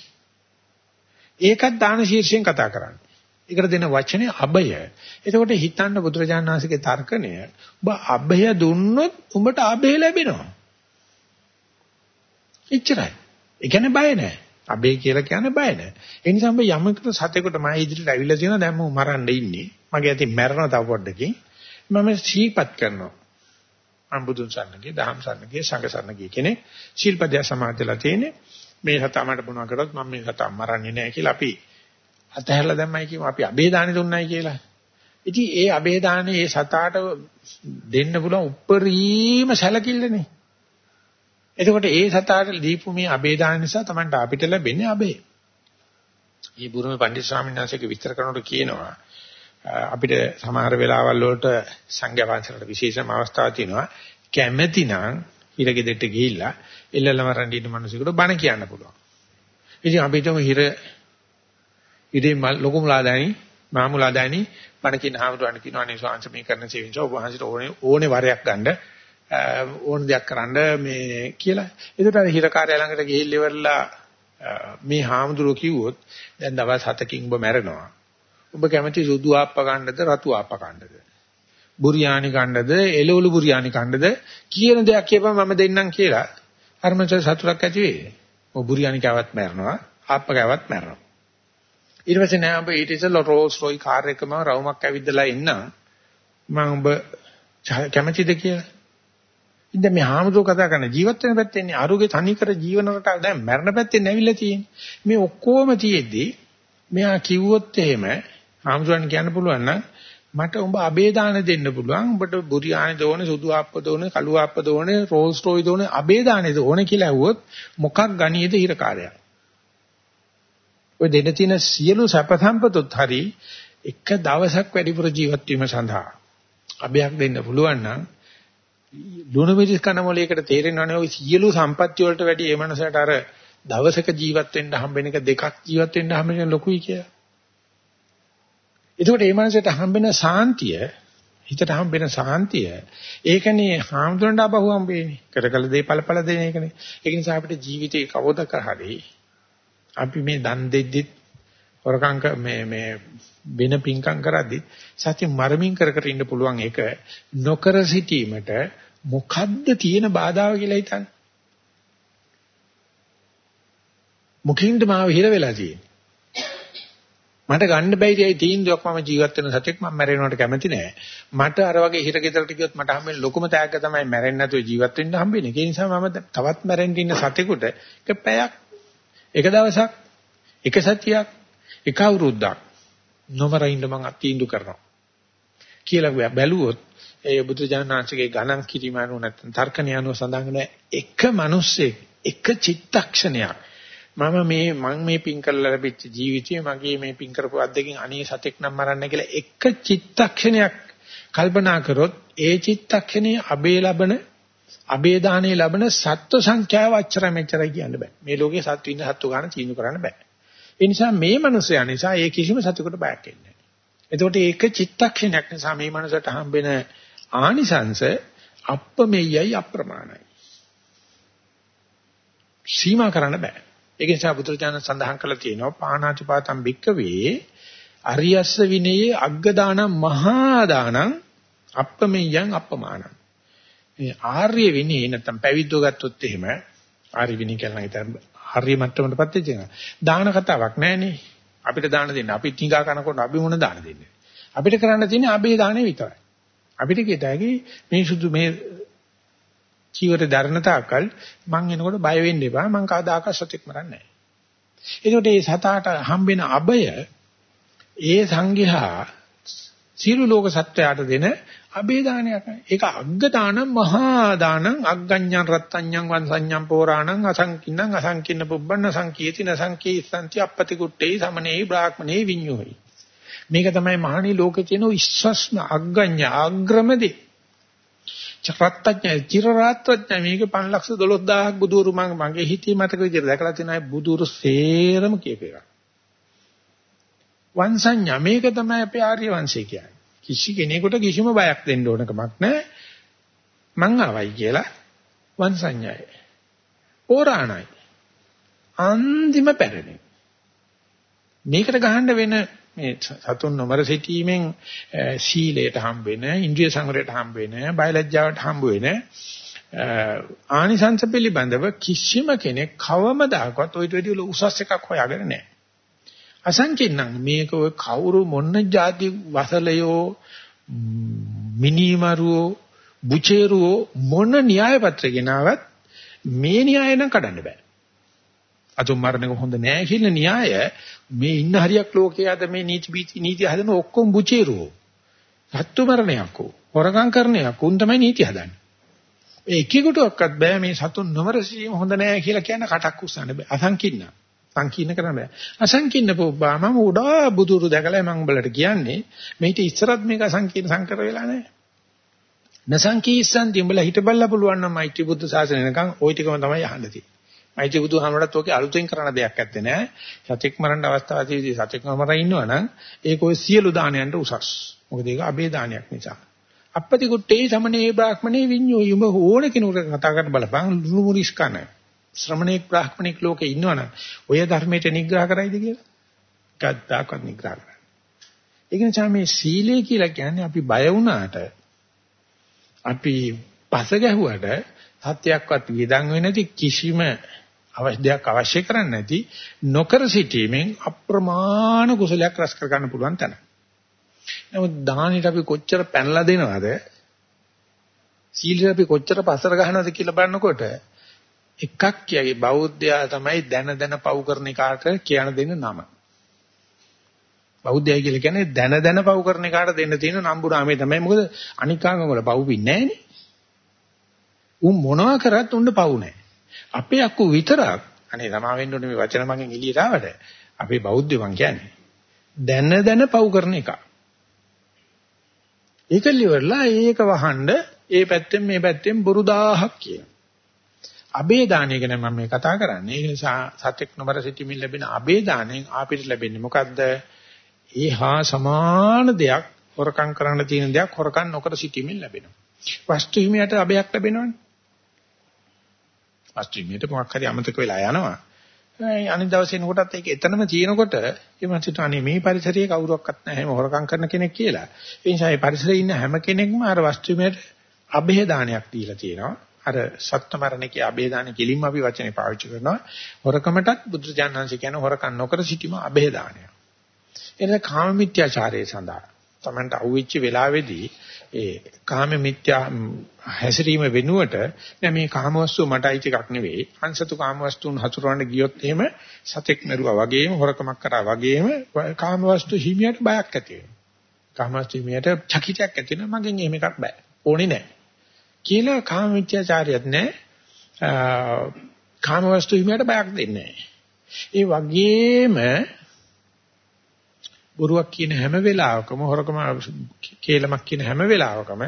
ඒකත් දාන ශීර්ෂයෙන් කතා කරන්නේ. ඒකට දෙන වචනේ අභය. එතකොට හිතන්න බුදුරජාණන් වහන්සේගේ තර්කණය ඔබ අභය දුන්නොත් උඹට අභය ලැබෙනවා. එච්චරයි. ඒ කියන්නේ බය නැහැ. අභය කියලා කියන්නේ බය නැහැ. ඒ නිසා ඔබ යමකට සතෙකුට මම ඉදිරියට ඇවිල්ලා තියෙනවා දැන් මම මරන්න ඉන්නේ. මගේ අතින් මැරෙනවා තව පොඩ්ඩකින්. මම සීපත් කරනවා. මම බුදුන් සරණගේ, දහම් සරණගේ, සංඝ සරණගේ කෙනෙක්. ශීල්පදය සමාදලා තියෙන්නේ. මේ සතා මට මොනවා කරොත් මම මේ සතා මරන්නේ නැහැ කියලා අපි අතහැරලා දැම්මයි කියමු අපි අබේ දානි දුන්නයි කියලා. ඉතින් ඒ අබේ දානේ ඒ සතාට දෙන්න පුළුවන් උප්පරීම සැලකිල්ලනේ. එතකොට ඒ සතාට දීපු මේ අබේ දාන නිසා Tamanට අපිට ලැබෙන්නේ අබේ. මේ බුරුමේ පණ්ඩිත ස්වාමීන් වහන්සේගේ විස්තර කරනකොට කියනවා අපිට සමහර වෙලාවල් වලට සංඝයා වහන්සේලාට විශේෂම අවස්ථා තියෙනවා කැමැතිනම් හිරගෙදෙට්ට ගිහිල්ලා එල්ලලම රණ්ඩි ඉන්න මිනිසෙකුට බණ කියන්න පුළුවන්. ඉතින් අපි හිතමු හිර ඉතින් ලොකු මුලාදෑනි මහා මුලාදෑනි බණ කියන හාමුදුරන් කියනවා නේ ස්වාංශ මේ කරන සේවින්ච ඔබ වහන්සේට ඕනේ ඕනේ වරයක් ගන්න ඕන දෙයක් කරන්න මේ කියලා. ඒකට අර හිරකාරය ළඟට ගිහිල්ලා ඉවරලා මේ හාමුදුරුවෝ කිව්වොත් දැන් දවස් 7කින් ඔබ මැරෙනවා. ඔබ කැමති සුදු ආප්ප ගන්නද රතු ආප්ප ගන්නද? බුරියානි ගන්නද එළවලු බුරියානි ගන්නද කියන දෙයක් කියපම මම දෙන්නම් කියලා අරමච සතුටක් ඇති වෙයි. ඔබ බුරියානි කෑවත් මැරෙනවා ආප්ප කෑවත් මැරෙනවා. ඊට පස්සේ නෑ ඔබ ඊට ඉස්සෙල්ලා රෝල්ස් රොයි කාර් එකම රවුමක් ඇවිදලා එන්න මම ඔබ කැමතිද කියලා. ඉතින් මේ හාමුදුරුවෝ කතා කරන ජීවත් වෙන පැත්තේ ඉන්නේ අරුගේ තනිකර ජීවන රටාව දැන් මරණ පැත්තේ නැවිලා තියෙන්නේ. මේ ඔක්කොම තියෙද්දි මෙයා කිව්වොත් එහෙම හාමුදුරන් කියන්න පුළුවන් නම් මට උඹ අබේ දාන දෙන්න පුළුවන්. උඹට බුරියානි දෝනේ, සුදු ආප්ප දෝනේ, කළු ආප්ප දෝනේ, රෝල්ස් රොයි දෝනේ අබේ දානේ දෝනේ කියලා ඇහුවොත් මොකක් ගණීද හිරකාරයා. ඔය දෙන්න තියෙන සියලු සැප සම්පතොත් හරි එක දවසක් වැඩිපුර ජීවත් වීම සඳහා අභයක් දෙන්න පුළුවන් නම් ලුණු මිරිස් කන මොලේකට තේරෙනවනේ ওই සියලු සම්පත්‍ය වලට වැඩි ඒ මනසට අර දවසක ජීවත් වෙන්න හම්බෙන එක දෙකක් ජීවත් වෙන්න හම්බෙන ලොකුයි කියලා. එතකොට මේ මනසට හම්බෙන සාන්තිය හිතට හම්බෙන සාන්තිය ඒකනේ හාමුදුරන්ට අපහු හම්බෙන්නේ. කරකල දේ ඵලඵල දෙන එකනේ. ඒක නිසා අපිට ජීවිතේ කවදක හරි අපි මේ දන් දෙද්දිත් හොරකම් මේ මේ වෙන පිංකම් කරද්දි සත්‍ය මරමින් කර කර ඉන්න පුළුවන් එක නොකර සිටීමට මොකද්ද තියෙන බාධාව කියලා හිතන්න. මුකින්ද මාව හිර වෙලා තියෙන්නේ. මට ගන්න බැරි ඒ තීන්දුවක් මම ජීවත් වෙන සතෙක් මම මැරෙනවට කැමති නෑ. මට අර වගේ හිර ගෙදරට ගියොත් මට හම්බෙන්නේ ලොකුම තෑග්ග තමයි මැරෙන්නේ නැතුව ජීවත් වෙන්න හම්බෙන්නේ. ඒ නිසා මම තවත් මැරෙන්න ඉන්න සතෙකුට එක පැයක් එක දවසක් එක සතියක් එක අවුරුද්දක් නොමර ඉන්න මං අතීඳු කරනවා කියලා බැලුවොත් ඒ බුදුජානනාංශගේ ගණන් කිරීම අනුව නැත්නම් තර්කණය අනුව සඳහන් වෙන එක මිනිස්සෙක් එක චිත්තක්ෂණයක් මම මේ මං මේ පින් කරලා ලැබිච්ච ජීවිතේ මගේ මේ පින් කරපු අද්දකින් අනේ සතෙක් නම් මරන්න කියලා එක චිත්තක්ෂණයක් කල්පනා කරොත් ඒ චිත්තක්ෂණයේ අබේ ලබන අබේ දානේ ලබන සත්ව සංඛ්‍යාව අච්චර මෙච්චරයි කියන්න බෑ. මේ ලෝකේ සත්තු ඉන්න සත්තු ගන්න තීන්දුව කරන්න බෑ. ඒ නිසා මේ මනුස්සයා නිසා ඒ කිසිම සතෙකුට බයක් එන්නේ නැහැ. එතකොට ඒක චිත්තක්ෂණයක් නිසා මේ මනුස්සට හම්බෙන ආනිසංශ අප්‍රමෙයයි අප්‍රමාණයි. සීමා කරන්න බෑ. ඒක නිසා බුදුරජාණන් සඳහන් කළා තියෙනවා පාණාතිපාතම් භික්කවේ අරියස්ස විනයේ අග්ග දානං මහා දානං අප්පමෙයං අප්පමානං. මේ ආර්ය විනය නැත්තම් පැවිද්දෝ ගත්තොත් එහෙම ආර්ය විනය කියලා නම් හිතන්න හරිය මට්ටමකටපත් වෙච්ච එක. දාන කතාවක් නැහැනේ. අපිට දාන දෙන්න. අපි ටිකා කනකොට අපි මොන දාන දෙන්නේ? අපිට කරන්න තියෙන්නේ ආබේ දානේ විතරයි. අපිට කියතයි මේ සුදු මේ චීවර දරණ තාකල් මං එනකොට බය වෙන්න එපා. මං කවදාක සතෙක් මරන්නේ නැහැ. එතකොට මේ සතාට හම්බෙන අබය ඒ සංඝයා සියලු ලෝක සත්‍යයට දෙන අබේ දානයක්. ඒක අග්ග දානං මහා දානං අග්ගඤ්ඤං රත්ත්‍ඤ්ඤං වංසඤ්ඤං පෝරාණං අසංකින්නම් අසංකින්න පුබ්බන්න සංකීති නසංකීසන්ති අපපති කුට්ටේ සමනේ බ්‍රාහ්මනේ විඤ්ඤෝයි. මේක තමයි මහණි ලෝකේ තියෙන විශ්වස්ම අග්ගඤ්ඤ අග්‍රමදී. චරත්ත්‍ඥ චිරරාත්‍ත්‍ඥ මේක 512000ක් බුදුරු මගේ හිතේ මතක විදිහට දැකලා තියෙනවා බුදුරු සේරම කියපේක. වංශඤ්ඤ මේක තමයි අපේ ආර්ය වංශය කියන්නේ. කිසි කෙනෙකුට කිසිම බයක් දෙන්න ඕන කමක් නැහැ. මං ආවයි කියලා වංශඤ්ඤයි. පෝරාණයි. අන්තිම පැරණි. මේකට ගහන්න වෙන මේ සතුන් නොමර සිටීමෙන් සීලයට හම්බ වෙන, ඉන්ද්‍රිය සංවරයට හම්බ වෙන, බයලජ්ජාවට හම්බ වෙන ආනිසංස පිළිබඳව කිසිම කෙනෙක් කවමදාකවත් ඔයිට වැඩි උසස් එකක් හොයාගෙන නැහැ. අසංකින්නම් මේක ඔය කවුරු මොන જાති වසලයෝ මිනිමරුවෝ බුචේරුවෝ මොන න්‍යාය පත්‍රය ගෙනාවත් මේ න්‍යාය නම් කඩන්න බෑ. අතුම් මරණක හොඳ නෑ කියන න්‍යාය මේ ඉන්න හරියක් ලෝකයේ අද මේ නීති බීති නීති හදන ඔක්කොම බුචේරුවෝ. සත්තු මරණයක් ඕ. හොරගම් කරණයක් උන් තමයි නීති හදන්නේ. ඒ එකෙකුටවත් බෑ මේ සතුන් නොමර සීම හොඳ නෑ කියලා කියන කටක් උස්සන්න බෑ. අසංකින්න. සංකීර්ණ කරන්න බෑ. අසංකීර්ණ පොබ්බා මම උඩා බුදුරු දැකලා මම උඹලට කියන්නේ මේිට ඉස්සරත් මේක අසංකීර්ණ සංකර වෙලා නැහැ. නසංකීස්සන්ති උඹලා හිටබල්ලා පුළුවන් නම් මෛත්‍රී බුද්ධ ශාසනය නිකන් ওই ටිකම තමයි අහන්න තියෙන්නේ. මෛත්‍රී බුදුහාමරටත් ඔකේ අලුතෙන් කරන්න දෙයක් නැත්තේ නෑ. සත්‍යක් මරන්න අවස්ථාවේදී සත්‍යක් මරලා ඉන්නවනම් ඒක ඔය සියලු දානයන්ට උසස්. මොකද ඒක අබේ දානයක් නිසා. අපපති කුට්ටේ සමනේ බ්‍රාහ්මණේ විඤ්ඤෝ යුම ඕන කෙනෙකුට කතා කරන්න බලපන් ලුණු මුරිස් කන. ශ්‍රමණේක් බ්‍රාහ්මණෙක් ලෝකේ ඉන්නවනම් ඔය ධර්මයට නිග්‍රහ කරයිද කියලා? කද්දාකවත් නිග්‍රහ කරන්නේ. ඒක නිසා මේ සීලය කියලා කියන්නේ අපි බය වුණාට අපි පස ගැහුවට සත්‍යයක්වත් වියදම් වෙන්නේ නැති කිසිම අවශ්‍ය දෙයක් අවශ්‍ය කරන්නේ නැති නොකර සිටීමෙන් අප්‍රමාණ කුසලයක් රැස් කර ගන්න පුළුවන් තැන. නමුත් දානෙට අපි කොච්චර පැනලා දෙනවද? සීලෙට අපි කොච්චර පසර ගහනවද කියලා බලනකොට එකක් කියයි බෞද්ධයා තමයි දැන දැන පව් කරන එකාට කියන දෙන නම. බෞද්ධයයි කියලා කියන්නේ දැන දැන පව් කරන එකාට දෙන්න තියෙන නම්බුරාමේ තමයි. මොකද අනිකාංග වල පව් පින්නේ නැහනේ. උන් මොනවා කරත් උන්න පව් නැහැ. අපේ අක්කු විතරක් අනේ තමා වෙන්න ඕනේ මේ වචන මගෙන් එළියට ආවට අපේ බෞද්ධ මං කියන්නේ. දැන දැන පව් කරන එක. ඒක liverලා ඒක වහන්න ඒ පැත්තෙන් මේ පැත්තෙන් බොරු දහහක් කියනවා. අබේ දාණය ගැන මම මේ කතා කරන්නේ. ඒ නිසා සත්‍යක් නොබර සිටීමෙන් ලැබෙන අබේ දාණයෙන් අපිට ලැබෙන්නේ මොකද්ද? ඒහා සමාන දෙයක් හොරකම් කරන්න තියෙන දෙයක් හොරකම් නොකර සිටීමෙන් ලැබෙනවා. වස්තු හිමියට අබයක් ලැබෙනවනේ. වස්තු හිමියට මොකක් හරි අමතක වෙලා යනවා. අනිත් දවසේ එනකොටත් ඒක එතනම තියෙනකොට එමන්සිට අනේ මේ පරිසරයේ කවුරක්වත් නැහැ හොරකම් කරන කෙනෙක් කියලා. ඒ නිසා මේ පරිසරයේ ඉන්න හැම කෙනෙක්ම අර වස්තු හිමියට අබේ දානයක් දීලා තියෙනවා. අර සත්ත්ව මරණකේ අබේදාන කෙලින්ම අපි වචනේ පාවිච්චි කරනවා. හොරකමටත් බුදුරජාණන්සේ කියන හොරකම් නොකර සිටීම අබේදානය. එනක කාම මිත්‍යාචාරයේ සඳහා තමන්ට අහුවෙච්ච වෙලාවේදී ඒ කාම මිත්‍යා හැසිරීම වෙනුවට නෑ මේ කාම වස්තුව මට අයිති එකක් නෙවෙයි. අන්සතු කාම වස්තුන් හසුරවන්න ගියොත් එහෙම සතෙක් මරුවා වගේම හොරකමක් කරා වගේම කාම වස්තු හිමියට බයක් ඇති වෙනවා. කාම වස්තු හිමියට චකිතයක් ඇති වෙනවා මගෙන් එහෙම එකක් බෑ. ඕනේ නෑ. කියලා කාම මිත්‍යාචාරයත් නැහැ. කාම වස්තු හිමියට බයක් දෙන්නේ ඒ වගේම බොරුවක් කියන හැම වෙලාවකම හොරකම කේලමක් කියන හැම වෙලාවකම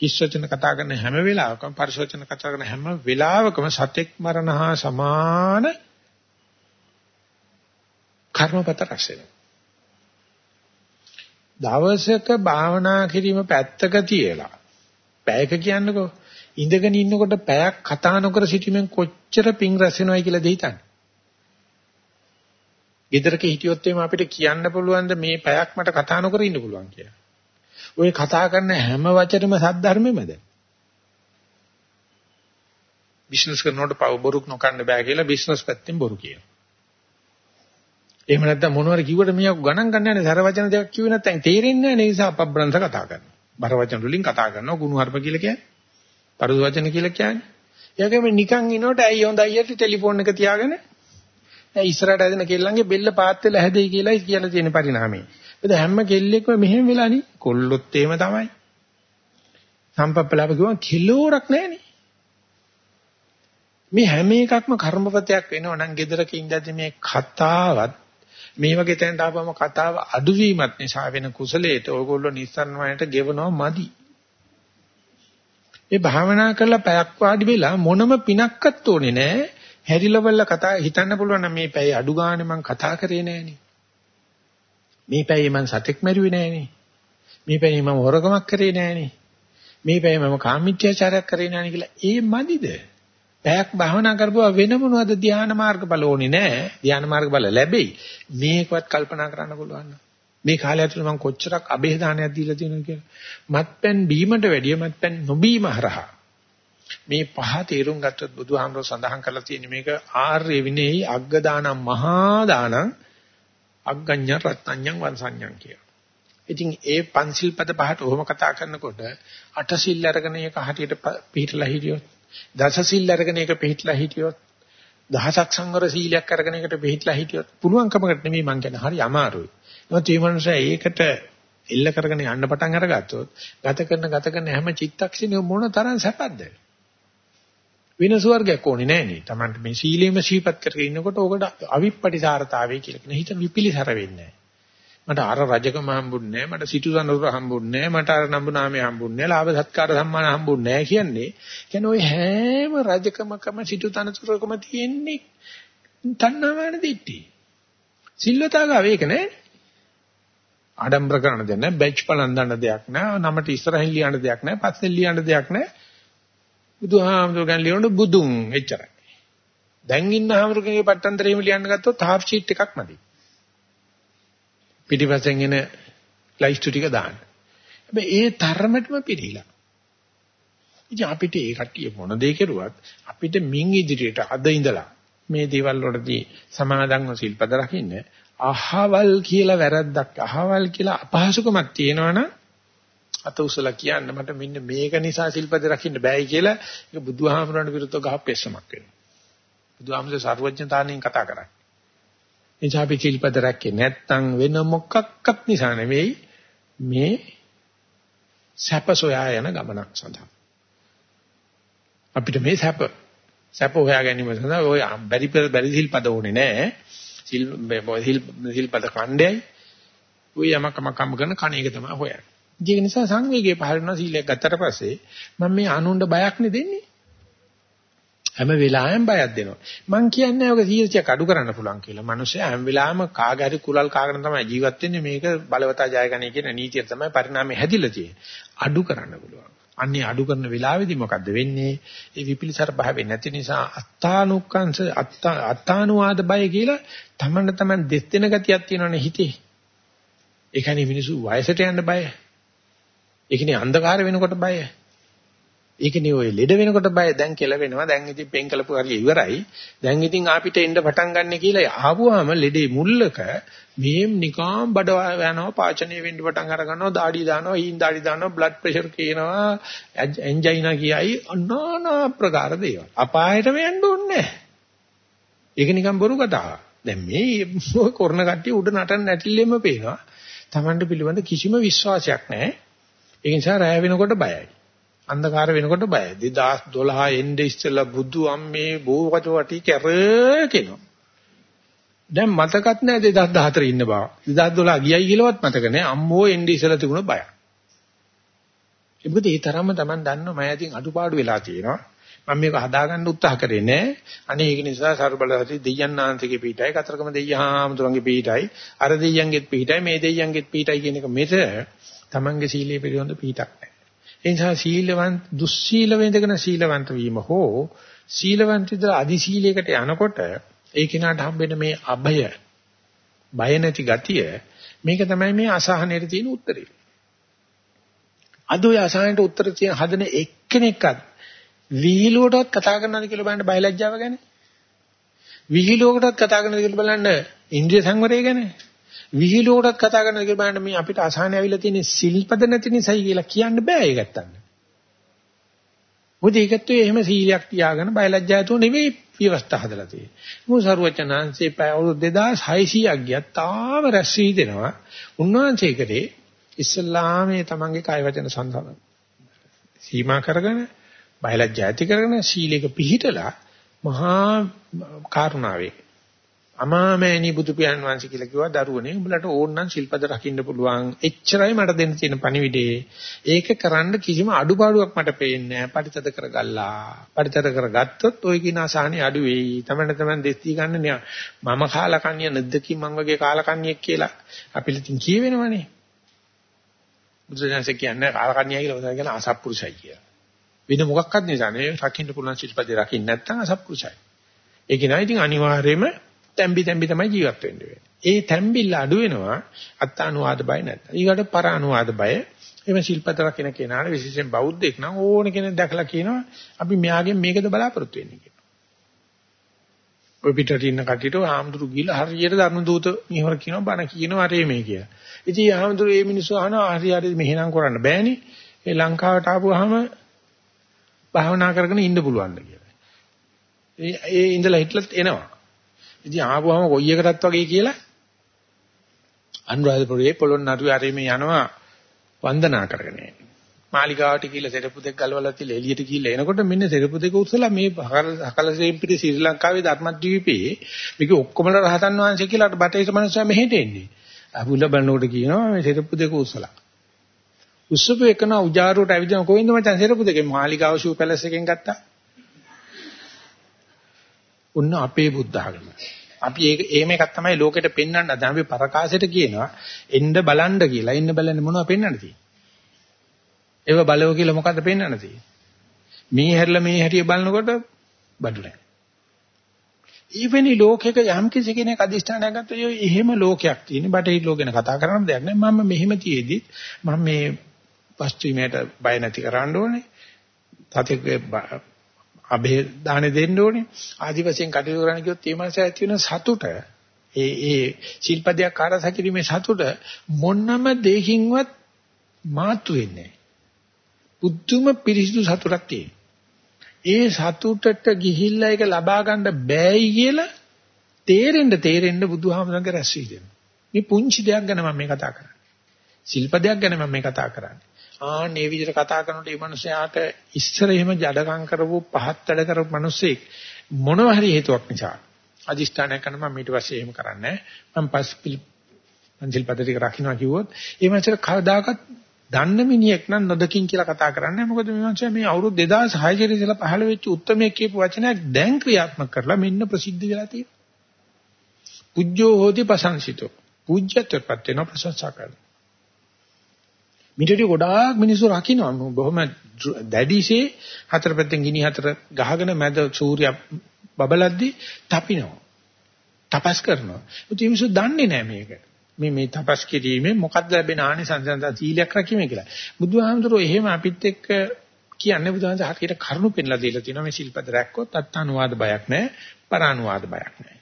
හිස්වචන කතා කරන හැම වෙලාවකම පරිශෝචන කතා කරන හැම වෙලාවකම සතෙක් මරණ හා සමාන කර්මපත රැස් දවසක භාවනා කිරීම පැත්තක තියලා පැයක කියන්නකෝ ඉඳගෙන ඉන්නකොට පැයක් කතා නොකර සිටීමෙන් කොච්චර පිං රැස් වෙනවයි කියලා දෙහිතන්නේ. ගෙදරක හිටියොත් එimhe අපිට කියන්න පුළුවන් මේ පැයක් මට කතා නොකර ඉන්න පුළුවන් කියලා. ඔය කතා කරන හැම වචනෙම සද්ධර්මෙමද? බිස්නස් කරනකොට පව බොරුක් නොකන්න බෑ කියලා බිස්නස් පැත්තෙන් බොරු කියනවා. එහෙම නැත්නම් මොනවාරි කිව්වට මියා ගණන් ගන්න යන්නේ සර වචන දෙකක් කිව්වේ නැත්නම් තේරෙන්නේ නැහැ නිසා අපබ්‍රංශ කතා කරනවා. බර වචන වලින් කතා කරනවා කුණු හර්ප කියලා කියන්නේ. පරුදු වචන කියලා කියන්නේ. ඒකම නිකන් ඉනකොට ඇයි හොඳ අයියට ටෙලිෆෝන් එක තියාගෙන දැන් ඉස්සරහට ඇදෙන කෙල්ලන්ගේ බෙල්ල පාත් වෙලා හැදෙයි කියලා කියලා තියෙන පරිණාමය. ඒද හැම කෙල්ලෙක්ම මෙහෙම වෙලානේ කොල්ලොත් එහෙම තමයි. සම්පප්පලාප කිව්වම කිලෝරක් නැහනේ. මේ හැම එකක්ම කර්මපතයක් වෙනව නම් gedaraක ඉඳද්දි මේ කතාවත් මේ වගේ තැනට ආවම කතාව අඩුවීමත් නිසා වෙන කුසලයට ඕගොල්ලෝ නිස්සාරණ වයන්ට ගෙවනවා මදි. ඒ භාවනා කරලා පැයක් වාඩි වෙලා මොනම පිනක්වත් ඕනේ නැහැ. හැරිලවල කතා හිතන්න පුළුවන් නම් මේ පැය අඩු ගානේ මං කතා කරේ නෑනේ. මේ පැයේ මං සතෙක් මැරුවේ නෑනේ. මේ පැයේ මම හොරකමක් කරේ නෑනේ. මේ පැයේ මම කාමීත්‍යාචාරයක් කරේ නෑනේ කියලා ඒ මදිද? පැයක් භාවනා කරපුවා වෙන මොනවද ධ්‍යාන මාර්ගඵල ඕනේ නෑ. ධ්‍යාන මාර්ගඵල ලැබෙයි. මේකවත් කල්පනා කරන්න පුළුවන් නේද? මේ කාලය ඇතුළත මම කොච්චරක් અભේදානයක් දීලා තියෙනවද කියලා. මත්පැන් බීමට වැඩිය මත්පැන් නොබීම හරහා මේ පහ තේරුම් ගත්තොත් බුදුහාමරෝ සඳහන් කරලා තියෙන මේක ආර්ය විනේයි අග්ග දානං මහා දානං අග්ගඤ්ඤ රත්ඤ්ඤං වංසඤ්ඤං කිය. ඉතින් ඒ පන්සිල් පද පහට ඔහොම කතා කරනකොට අටසිල් අරගෙන ඒක හරියට පිළිහිලා හිටියොත් දසසිල් අරගෙන ඒක පිළිහිලා හිටියොත් දහසක් සංවර සීලයක් අරගෙන ඒකට පිළිහිලා හිටියොත් පුළුවන්කමකට නෙමෙයි මං කියන්නේ හරි අමාරුයි. නමුත් මේ මනුස්සයා ඒකට එල්ල කරගෙන යන්න පටන් අරගත්තොත් ගත කරන ගත කරන හැම චිත්තක්ෂණය මොන තරම් සැපද? වෙන ස්වර්ගයක් ඕනේ නෑනේ. Tamanට මේ සීලෙම සීපත් කරගෙන ඉන්නකොට ඕකට අවිප්පටිසාරතාවය කියලා කියන හිත විපිලිසර වෙන්නේ මට අර රජකම හම්බුන්නේ මට සිටු සනරුර හම්බුන්නේ මට අර නම්බුනාමය හම්බුන්නේ ලාභ සත්කාර සම්මාන හම්බුන්නේ කියන්නේ. කියන්නේ ওই හැම රජකමකම සිටු තනතුරකම තියෙන්නේ තණ්හාමාන දිට්ටි සිල්වතාව ඒක නෑ. ආඩම්බර කරන දෙයක් නෑ බැච් පලන් දාන්න දෙයක් නෑ නමට ඉස්සරහින් ලියන්න දෙයක් නෑ පස්සෙන් ලියන්න දෙයක් නෑ. බුදුහාමුදුර ගැන ලියනකොට බුදුන් එච්චරයි. දැන් ඉන්න හාමුදුරගේ පට්ටන්තරේම ලියන්න ගත්තොත් half sheet එකක් මදි. පිටිපස්සෙන් එන ලයිස්ට් ටික දාන්න. හැබැයි ඒ තරමටම පිළිලා. ඉතින් අපිට ඒ කට්ටිය මොන දේ කෙරුවත් අපිට මින් ඉදිරියට අද ඉඳලා මේ දේවල් වලදී සමාදන්ව සිල්පද රකින්න අහවල් කියලා වැරද්දක් අහවල් කියලා අපහසුකමක් තියෙනවනම් අත උසලා කියන්න මට මෙන්න මේක නිසා සිල්පද රකින්න බෑයි කියලා ඒක බුදුහාමුදුරන්ට විරුද්ධව ගහපෙස්සමක් වෙනවා. බුදුහාමුදුර සර්වඥතාණයෙන් කතා කරන්නේ. එනිසා අපි සිල්පද රැක්කේ නැත්නම් වෙන මොකක්වත් නිසා නෙවෙයි මේ සැප සොයා යන ගමනක් සඳහා. අපිට මේ සැප සැප හොයා ගැනීම සඳහා ඔය බැරි බැරි සිල්පද ඕනේ නෑ. සිල් සිල්පද ඛණ්ඩයයි ඔය යමකම කම් කරන කණ එක තමයි හොයන්නේ. ඒක නිසා සංවේගය පහළ වෙනවා සීලයක් ගත්තට පස්සේ මම මේ අනුණ්ඩ බයක් නේ දෙන්නේ. හැම වෙලාවෙම බයක් දෙනවා. මං කියන්නේ ඔක 100ක් අඩු කරන්න පුළුවන් කියලා. මිනිස්සයා හැම වෙලාවෙම කාගාරි කුලල් කාගෙන තමයි ජීවත් වෙන්නේ. මේක බලවතා ජයගනී කියන නීතිය තමයි පරිණාමය හැදිලා තියෙන්නේ. අඩු කරන්න පුළුවන්. අන්නේ අඩු කරන වෙලාවේදී මොකද්ද වෙන්නේ? ඒ විපිලිසර භාවය නැති නිසා අත්තානුක්කංශ අත්තානුවාද බය කියලා තමන්න තමන් දෙස් දෙන ගතියක් තියෙනවනේ හිතේ. ඒ කියන්නේ මිනිස්සු වයසට යන්න බයයි. ඒකනේ අන්ධකාර වෙනකොට බය. ඒකනේ ඔය ලෙඩ වෙනකොට බය දැන් කෙල වෙනවා. දැන් ඉතින් පෙන් කලපු හරිය ඉවරයි. දැන් ඉතින් ආපිට එන්න පටන් ගන්න කියලා ආවුවාම ලෙඩේ මුල්ලක මේම් නිකාම් බඩ යනවා පාචනය වෙන්න පටන් අර ගන්නවා. දාඩි දානවා, ඊන් දාඩි දානවා, බ්ලඩ් ප්‍රෙෂර් කියනවා, එන්ජයිනා කියයි අනානා ප්‍රකාර දේවල්. අපායටම යන්න ඕනේ ඒක නිකන් බොරු කතාවක්. දැන් මේ කොරණ කට්ටිය උඩ නටන නැටිල්ලෙම පේනවා. Tamanට පිළිබඳ කිසිම විශ්වාසයක් නැහැ. ඒ නිසා රැය වෙනකොට බයයි. අන්ධකාර වෙනකොට බයයි. 2012 එන්නේ ඉස්සෙල්ලා බුදු අම්මේ බෝවච වටි කැරකෙනවා. දැන් මතකත් නැහැ 2014 ඉන්න බව. 2012 ගියයි කියලාවත් මතක නැහැ. අම්මෝ එන්නේ ඉස්සෙල්ලා තිබුණ බය. ඒකද ඒ තරම්ම Taman දන්නවා මම ඇතින් අඩුපාඩු වෙලා තියෙනවා. මම මේක හදාගන්න උත්සාහ කරේ නෑ. අනේ ඒක නිසා ਸਰබලසති දෙයයන්ාන්තිගේ පීඨයි, කතරගම දෙයහාමුදුරන්ගේ පීඨයි, අර දෙයයන්ගේත් පීඨයි, මේ දෙයයන්ගේත් පීඨයි කියන එක මෙතන තමන්ගේ සීලය පිළිබඳ පිටක් නැහැ. ඒ නිසා සීලවන්ත දුස්සීල වේදකන සීලවන්ත වීම හෝ සීලවන්ත විතර අදි සීලයකට යනකොට ඒ කෙනාට හම්බෙන මේ අභය බය නැති ගතිය මේක තමයි මේ අසහනෙට තියෙන උත්තරේ. අද ඔය අසහනෙට උත්තර තියෙන හදන එක්කෙනෙක්වත් විහිළුවටවත් කතා කරනවද කියලා බලන්න බයලජ්ජාව ගැන. විහිළුවකටවත් කතා කරනවද කියලා බලන්න ඉන්ද්‍රිය සංවරය ගැන. විහිළුවකටවත් කතා කරනවද කියලා බලන්න මේ අපිට අසහන ඇවිල්ලා තියෙන සිල්පද නැති නිසායි කියලා කියන්න බෑ ඒක ගත්තන්න. මොකද ඒකත් එහෙම සීලයක් තියාගෙන බයලජ්ජායතුව නෙවෙයි විවස්ථා හදලා තියෙන්නේ. මොකද සරුවචනාංශේ පැය අවුරුදු 2600ක් ගියත් තාම රැස් වී දෙනවා. උන්වහන්සේ කරේ ඉස්ලාමයේ තමන්ගේ කාය වචන සංසම සීමා කරගෙන බයලජ්ජාති කරගෙන සීලයක පිහිටලා මහා කරුණාවේ අමාමෑණි බුදු පියාණන් වහන්සේ කියලා කිව්වා දරුවනේ උඹලට ඕන නම් ශිල්පද රකින්න පුළුවන්. එච්චරයි මට දෙන්න තියෙන පණිවිඩේ. ඒක කරන්න කිසිම අඩුපාඩුවක් මට පේන්නේ නැහැ පරිතද කරගල්ලා. පරිතද කරගත්තොත් ওই කින අසහනිය අඩු වෙයි. තමයි තමයි දෙස්ති ගන්න මම කාලකන්‍ය නැද්දකින් මං වගේ කාලකන්‍යෙක් කියලා. අපිට ඉතින් කියවෙනවනේ. බුදුසසුන කියන්නේ කාලකන්‍යයි කියලා උදා කියන අසත්පුරුෂයි කියලා. වෙන මොකක්වත් නිසා නෙවෙයි. රකින්න පුළුවන් ශිල්පද රකින්න නැත්නම් අසත්පුරුෂයි. ඒක නයි ඉතින් අනිවාර්යයෙන්ම තැම්බි තැම්බි තමයි ජීවත් වෙන්න වෙන්නේ. ඒ තැම්බිල්ල අඩු වෙනවා අත්තානුවාද බය නැත්නම්. ඊකට පරානුවාද බය. එimhe ශිල්පත රකින්න කෙනාට විශේෂයෙන් බෞද්ධෙක් නම් ඕන කෙනෙක් දැකලා කියනවා අපි මෙයාගෙන් මේකද බලාපොරොත්තු වෙන්නේ කියලා. ඔය පිටට ඉන්න කටියට ආම්දුරු ගිහලා හරියට ධර්ම දූත මිහවර කියනවා බණ කියනවා අරේ මේ කියලා. ඉතින් ආම්දුරු මේ මිනිස්සු අහනවා හරි හරි මෙහෙනම් කරන්න බෑනේ. ඒ ලංකාවට ආපුවාම භාවනා කරගෙන ඉන්න පුළුවන්ද කියලා. ඒ ඒ ඉඳලා හිටලත් එනවා. ඉතින් ආපුවම කොයි එකටත් වගේ කියලා අනුරාධපුරයේ පොළොන්නරුවේ ආරේ මේ යනවා වන්දනා කරගෙන. මාලිගාවට කියලා සෙරපු දෙක ගලවලා තියලා එළියට ගිහිල්ලා එනකොට මෙන්න සෙරපු දෙක උස්සලා මේ හකලසෙන් පිටි ශ්‍රී ලංකාවේ ධර්මද්වීපයේ මේක ඔක්කොම රහතන් වහන්සේ කියලා බටේට මනුස්සයා මෙහෙට එන්නේ. අහුල බලනකොට කියනවා මේ සෙරපු දෙක උස්සලා. උස්සපු එකන උජාරුවට ඇවිදින කොයින්ද මචං සෙරපු දෙකේ මාලිගාව ෂූ පැලස් එකෙන් ගත්තා. ඔන්න අපේ බුද්ධ ආගම. අපි ඒක එහෙම එකක් තමයි ලෝකෙට පෙන්වන්න හදන. අපි පරකාසයට කියනවා එන්න බලන්න කියලා. එන්න බලන්නේ මොනවද පෙන්වන්න තියෙන්නේ? ඒව බලව කියලා මොකද්ද පෙන්වන්න තියෙන්නේ? මේ හැරිලා මේ හැටිය බලනකොට බඩු නැහැ. ඊවෙනි ලෝකයක යම් කිසි කෙනෙක් අදිෂ්ඨානයක් ගත්තොත් එහෙම ලෝකයක් තියෙන. බටහිර ලෝක ගැන කතා කරන්න දෙයක් නැහැ. මම මෙහෙම තියේදි මම මේ පස්චිමයට බය නැති කරන්න ඕනේ. තාතේ අභේ දාන දෙන්න ඕනේ. ආදි වශයෙන් කටයුතු කරන්න කිව්වොත් ඒ මනස ඇති වෙන සතුට ඒ ඒ ශිල්පදයක් ආරස කිරීමේ සතුට මොනම දෙයකින්වත් මාතු වෙන්නේ නැහැ. බුද්ධම පිරිසිදු සතුටක් තියෙනවා. ඒ සතුටට ගිහිල්ලා ඒක ලබා ගන්න බෑයි කියලා තේරෙන්න තේරෙන්න බුදුහාමරංග රැස් වී දෙනවා. මේ පුංචි දෙයක් ගැන මම මේ කතා කරන්නේ. ශිල්පදයක් ගැන මම මේ කතා කරන්නේ. ආන් මේ විදිහට කතා කරනකොට මේ මිනිස්යාට ඉස්සර එහෙම ජඩකම් කරපු පහත් වැඩ කරපු මිනිස්සෙක් මොනවා හරි හේතුවක් නිසා අදිෂ්ඨානය කරන මම ඊට පස්සේ එහෙම කරන්නේ මම පස් පන්සිල් පදතික රකින්නවා කිව්වොත් ඒ මිනිස්සට කවදාකවත් දන්න මිනිහෙක් නම් නොදකින් කියලා කතා කරන්නේ මොකද මේ මිනිස්සයා මේ අවුරුදු 2006 කට ඉඳලා පහළ වෙච්ච උත්මයෙක් කියපු වචනයක් දැන් ක්‍රියාත්මක කරලා මෙන්න ප්‍රසිද්ධ වෙලා තියෙනවා. පුජ්ජෝ හෝති පසංසිතෝ. පුජ්‍යත්වපත් වෙන ප්‍රශංසා කරනවා මිටටි ගොඩාක් මිනිස්සු රකින්නවා බොහොම දැඩිසේ හතර පැත්තෙන් ගිනි හතර ගහගෙන මැද සූර්ය බබලද්දි තපිනවා. තපස් කරනවා. ඒ මිනිස්සු දන්නේ නැහැ මේක. මේ මේ තපස් කිරීමේ මොකක්ද ලැබෙන ආනිසංසන්ත සීලයක් රැකීමේ කියලා. බුදුහාමුදුරුවෝ එහෙම අපිත් එක්ක කියන්නේ බුදුහාමුදුරුවෝ හරියට කරුණු පෙන්ලා දීලා තියෙනවා මේ සිල්පද රැක්කොත් අත්තානුවාද බයක් නැහැ, පරානුවාද බයක් නැහැ.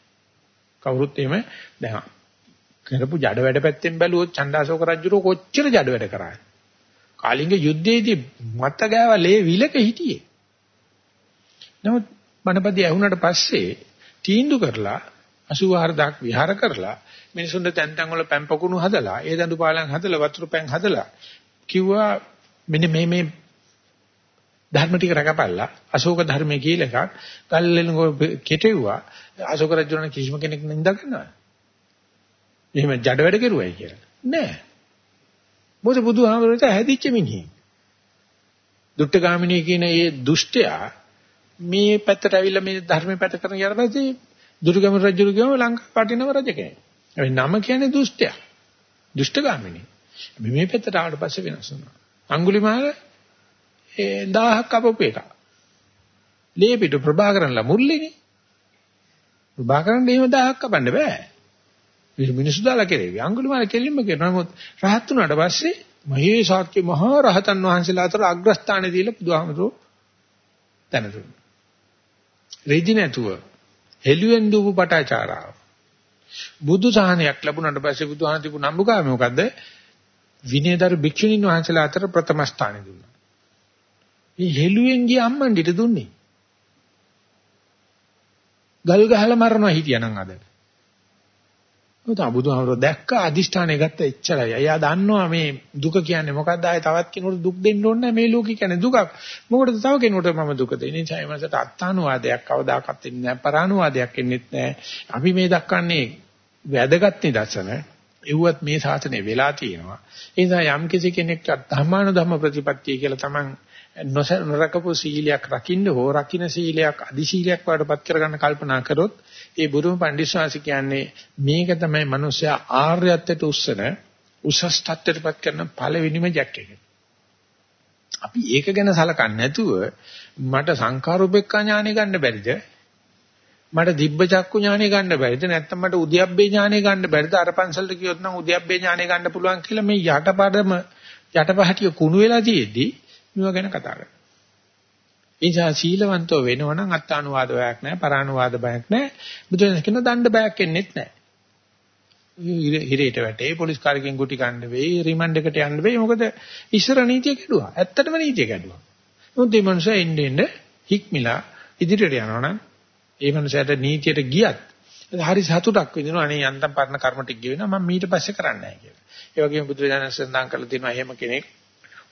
කවුරුත් එහෙම දැන් කරපු ජඩ වැඩ පැත්තෙන් බැලුවොත් චණ්ඩාසෝක රජුරෝ කොච්චර ජඩ වැඩ කරාද? කාලිංග යුද්ධයේදී මත ගෑවලේ විලක හිටියේ. නමුත් බණපදී ඇහුණට පස්සේ තීන්දුව කරලා 84000ක් විහාර කරලා මිනිසුන්ට තැන් තැන් වල පැන් පකුණු හදලා ඒ දඬු පාලන් හදලා වතුරු පැන් හදලා කිව්වා මෙන්න මේ මේ ධර්ම ටික රකපල්ලා අශෝක ධර්මයේ කියලා එකක් ගල්ලෙන් කෙටෙව්වා අශෝක රජුණන් කිසිම කෙනෙක් නින්දා කරනවා එහෙම ජඩ වැඩ කෙරුවයි කියලා. නෑ. මොකද බුදුහාමරට හැදිච්ච මිනිහෙක්. දුට්ටගාමිනී කියන ඒ දුෂ්ටයා මේ පැත්තට ඇවිල්ලා මේ ධර්මයේ පැත්ත කරන ඊට පස්සේ දුර්ගම රජු කියවම ලංකා පාටිනව රජ කෙනෙක්. ඒ නම කියන්නේ දුෂ්ටයා. දුෂ්ටගාමිනී. මේ පැත්තට ආවට පස්සේ වෙනස් වුණා. අඟුලිමාල ඒ 1000ක් අපපු එක. ලේපිට ප්‍රභාකරන්ලා මුල්ලේනේ. ප්‍රභාකරන් එහෙම 1000ක් කපන්න බෑ. මිනිස්සු දාලා කෙරෙවි. අඟුලිමාල කෙලින්ම කරනවා. නමුත් රහත් වුණාට පස්සේ මහේ ශාක්‍ය මහා රහතන් වහන්සේලා අතර අග්‍රස්ථානයේ දීලා බුදුහාමරෝ දැන දුන්නා. රෙදි නැතුව හෙළුවෙන් දූපු පටාචාරාව. බුදු සහනයක් ලැබුණාට පස්සේ බුදුහාම තිබු නම්බුකාම මොකද්ද? විනයදර භික්ෂුණීන් වහන්සේලා අතර ප්‍රථම ස්ථානෙ දුන්නා. මේ හෙළුවෙන් ගිය අම්මන්ඩිට දුන්නේ. ගල් ගහලා මරනවා හිටියානම් අද. උත බුදුහාමර දැක්ක අදිෂ්ඨානය ගත්ත එච්චරයි. එයා දන්නවා මේ දුක කියන්නේ මොකක්ද ආයේ තවත් කෙනෙකුට දුක් දෙන්න ඕනේ මේ ලෝකේ කියන්නේ දුකක්. මොකටද තව කෙනෙකුට මම දුක දෙන්නේ? ඒ නිසා එමසට අත්තානුවාදයක් කවදාකවත් එන්නේ නැහැ. පරානුවාදයක් එන්නේත් නැහැ. අපි මේ දක්වන්නේ වැදගත් නිදර්ශන. එව්වත් මේ ශාසනය වෙලා තියෙනවා. ඒ නිසා යම් කිසි කෙනෙක්ට ධර්මානුධම්ම ප්‍රතිපත්තිය කියලා තමන් නොරකපු සීලයක් රකින්න හෝ රකින්න සීලයක් අදි සීලයක් වඩපත් කරගන්න කල්පනා කරොත් ඒ බුදුම පඬිස්සවාසි කියන්නේ මේක තමයි මිනිස්සයා ආර්යත්වයට උස්සන උසස් තත්ත්වයටපත් කරන පළවෙනිම ජැක් එක. අපි ඒක ගැන සලකන්නේ නැතුව මට සංඛාරූපේක්ඛා ඥානෙ ගන්න බැරිද? මට දිබ්බ චක්කු ඥානෙ ගන්න බැරිද? නැත්නම් මට උද්‍යප්පේ ඥානෙ ගන්න බැරිද? අර පන්සලට ගියොත් නම් උද්‍යප්පේ ඥානෙ ගන්න පුළුවන් කියලා මේ යටපඩම යටපහටිය කුණු වෙලා තියෙද්දි මේවා ගැන කතා කරනවා. ඒ නිසා සීලවන්තව වෙනවනම් අත්තානුවාද බයක් නැහැ, පරානුවාද බයක් නැහැ. බුදුන් කියන දණ්ඩ බයක් එන්නේත් නැහැ. හිරේට වැටේ පොලිස් කාර්යකින් ගුටි ගන්න වෙයි, රිමන්ඩ් එකට යන්න වෙයි. මොකද ඉස්සර නීතිය කැඩුවා. ඇත්තටම නීතිය කැඩුවා. මොකද මේ මනුස්සයා එන්නේ එන්නේ හික්මිලා ඉදිරියට යනවනම් ඒ මනුස්සයාට නීතියට ගියත් හරි සතුටක් විඳිනවා. අනේ යන්තම් පරණ කර්ම ටික ගෙවෙනවා මම ඊට පස්සේ කරන්නේ නැහැ කියලා. ඒ වගේම බුදුරජාණන් සඳහන් කරලා තියෙනවා එහෙම කෙනෙක්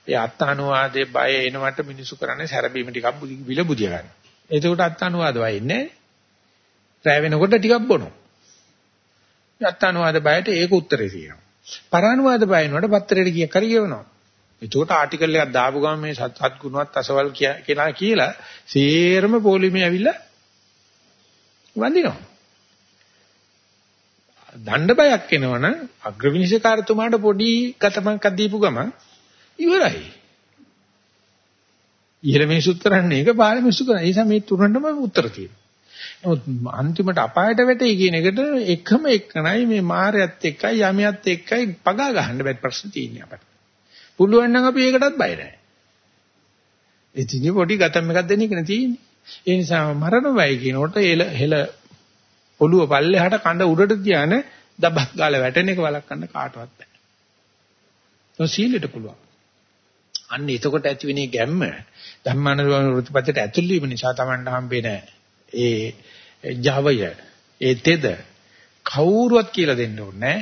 ඒ අත්තානුවාදයේ බය එනවට මිනිසු කරන්නේ සැරබීම ටිකක් විල බුදිය ගන්න. එතකොට අත්තානුවාද වෙන්නේ රැ වෙනකොට ටිකක් බොනවා. අත්තානුවාද බයට ඒක උත්තරේ තියෙනවා. පරානුවාද බය වෙනකොට පත්‍රයට කිය කර කියවනවා. එතකොට ආටිකල් එකක් දාපු ගමන් මේ සත් ගුණවත් අසවල් කියලා කියලා සේරම පොලිමේ ඇවිල්ලා වඳිනවා. දණ්ඩ බයක් එනවනම් අග්‍රවිනිශකාරතුමාට පොඩි ගතමක් දීපු ගමන් ඉවරයි. ඉහළ මිනිස්සු උත්තරන්නේ ඒක පහළ මිනිස්සු කරන්නේ. ඒ නිසා මේ තුනටම උත්තර තියෙනවා. නමුත් අන්තිමට අපායට වැටේ කියන එකට එකම එකනයි මේ මායයත් එක්කයි යමියත් එක්කයි පගා ගහන්න බැරි ප්‍රශ්න තියෙන්නේ අපට. පුළුවන් නම් අපි ඒකටත් බය නැහැ. ඉතින් පොඩි ගතම් එකක් දෙන්න එක තියෙන්නේ. ඒ නිසා මරණ වයි කියනකොට එල හෙල ඔළුව පල්ලෙහාට කඳ උඩට තියාන දබක් ගාලා වැටෙන එක වළක්වන්න කාටවත් බෑ. ඒක සීලෙට පුළුවන්. අන්න එතකොට ඇති වෙන්නේ ගැම්ම ධම්මානුභව වෘත්තිපතට ඇතුල් වීම නිසා Tamanට හම්බෙන ඒ ජවය ඒ තෙද කවුරුවත් කියලා දෙන්න ඕනේ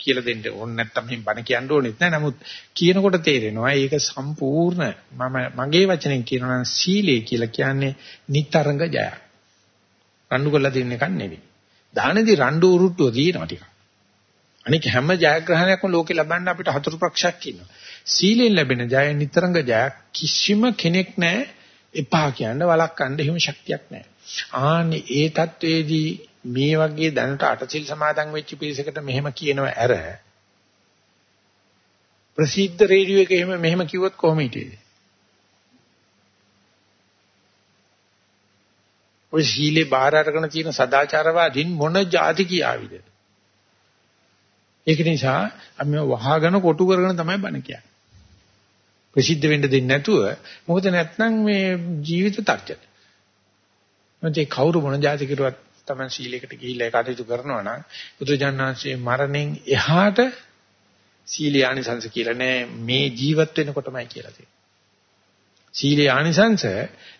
කියලා දෙන්න ඕනේ නැත්තම් මෙහෙම බණ කියන්න ඕනෙත් නැහැ. නමුත් කියනකොට තේරෙනවා ඒක සම්පූර්ණ මම මගේ වචනෙන් කියනවා නම් සීලය කියලා කියන්නේ නිතරංග ජයක්. රණ්ඩු කරලා දෙන්න එකක් නෙවෙයි. දානදී රණ්ඩු උරුට්ටුව තියෙනවා ටිකක්. අනික හැම ජයග්‍රහණයක්ම ලෝකේ ලබන්න අපිට හතුරු පක්ෂයක් ඉන්නවා. සීලෙන් ලැබෙන ජය නිතරංග ජය කිසිම කෙනෙක් නැහැ එපා කියන්න වළක්වන්න හිම ශක්තියක් නැහැ. ආනි ඒ தത്വෙදී මේ වගේ දැනට අටසිල් සමාදන් වෙච්ච පිරිසකට මෙහෙම කියනව ඇර ප්‍රසිද්ධ රේඩියෝ එකේ එහෙම මෙහෙම කිව්වොත් කොහොම හිටියේ? ඔය සීලේ බාහිර අරගෙන තියෙන සදාචාරවාදීන් මොන જાති කියාවිද? ඒක නිසා අපි වහගෙන කොටු කරගෙන තමයි බණ කියන්නේ. ප්‍රසිද්ධ වෙන්න දෙන්නේ නැතුව මොකද නැත්නම් මේ ජීවිත තර්ජන. මොකද ඒ කවුරු මොන જાති කිරුවත් Taman සීලයකට ගිහිල්ලා කටයුතු කරනවා නම් බුදුජානනාංශයේ මරණයෙන් එහාට සීලේ ආනිසංශ කියලා නෑ මේ ජීවත් වෙනකොටමයි කියලා තියෙන්නේ. සීලේ ආනිසංශ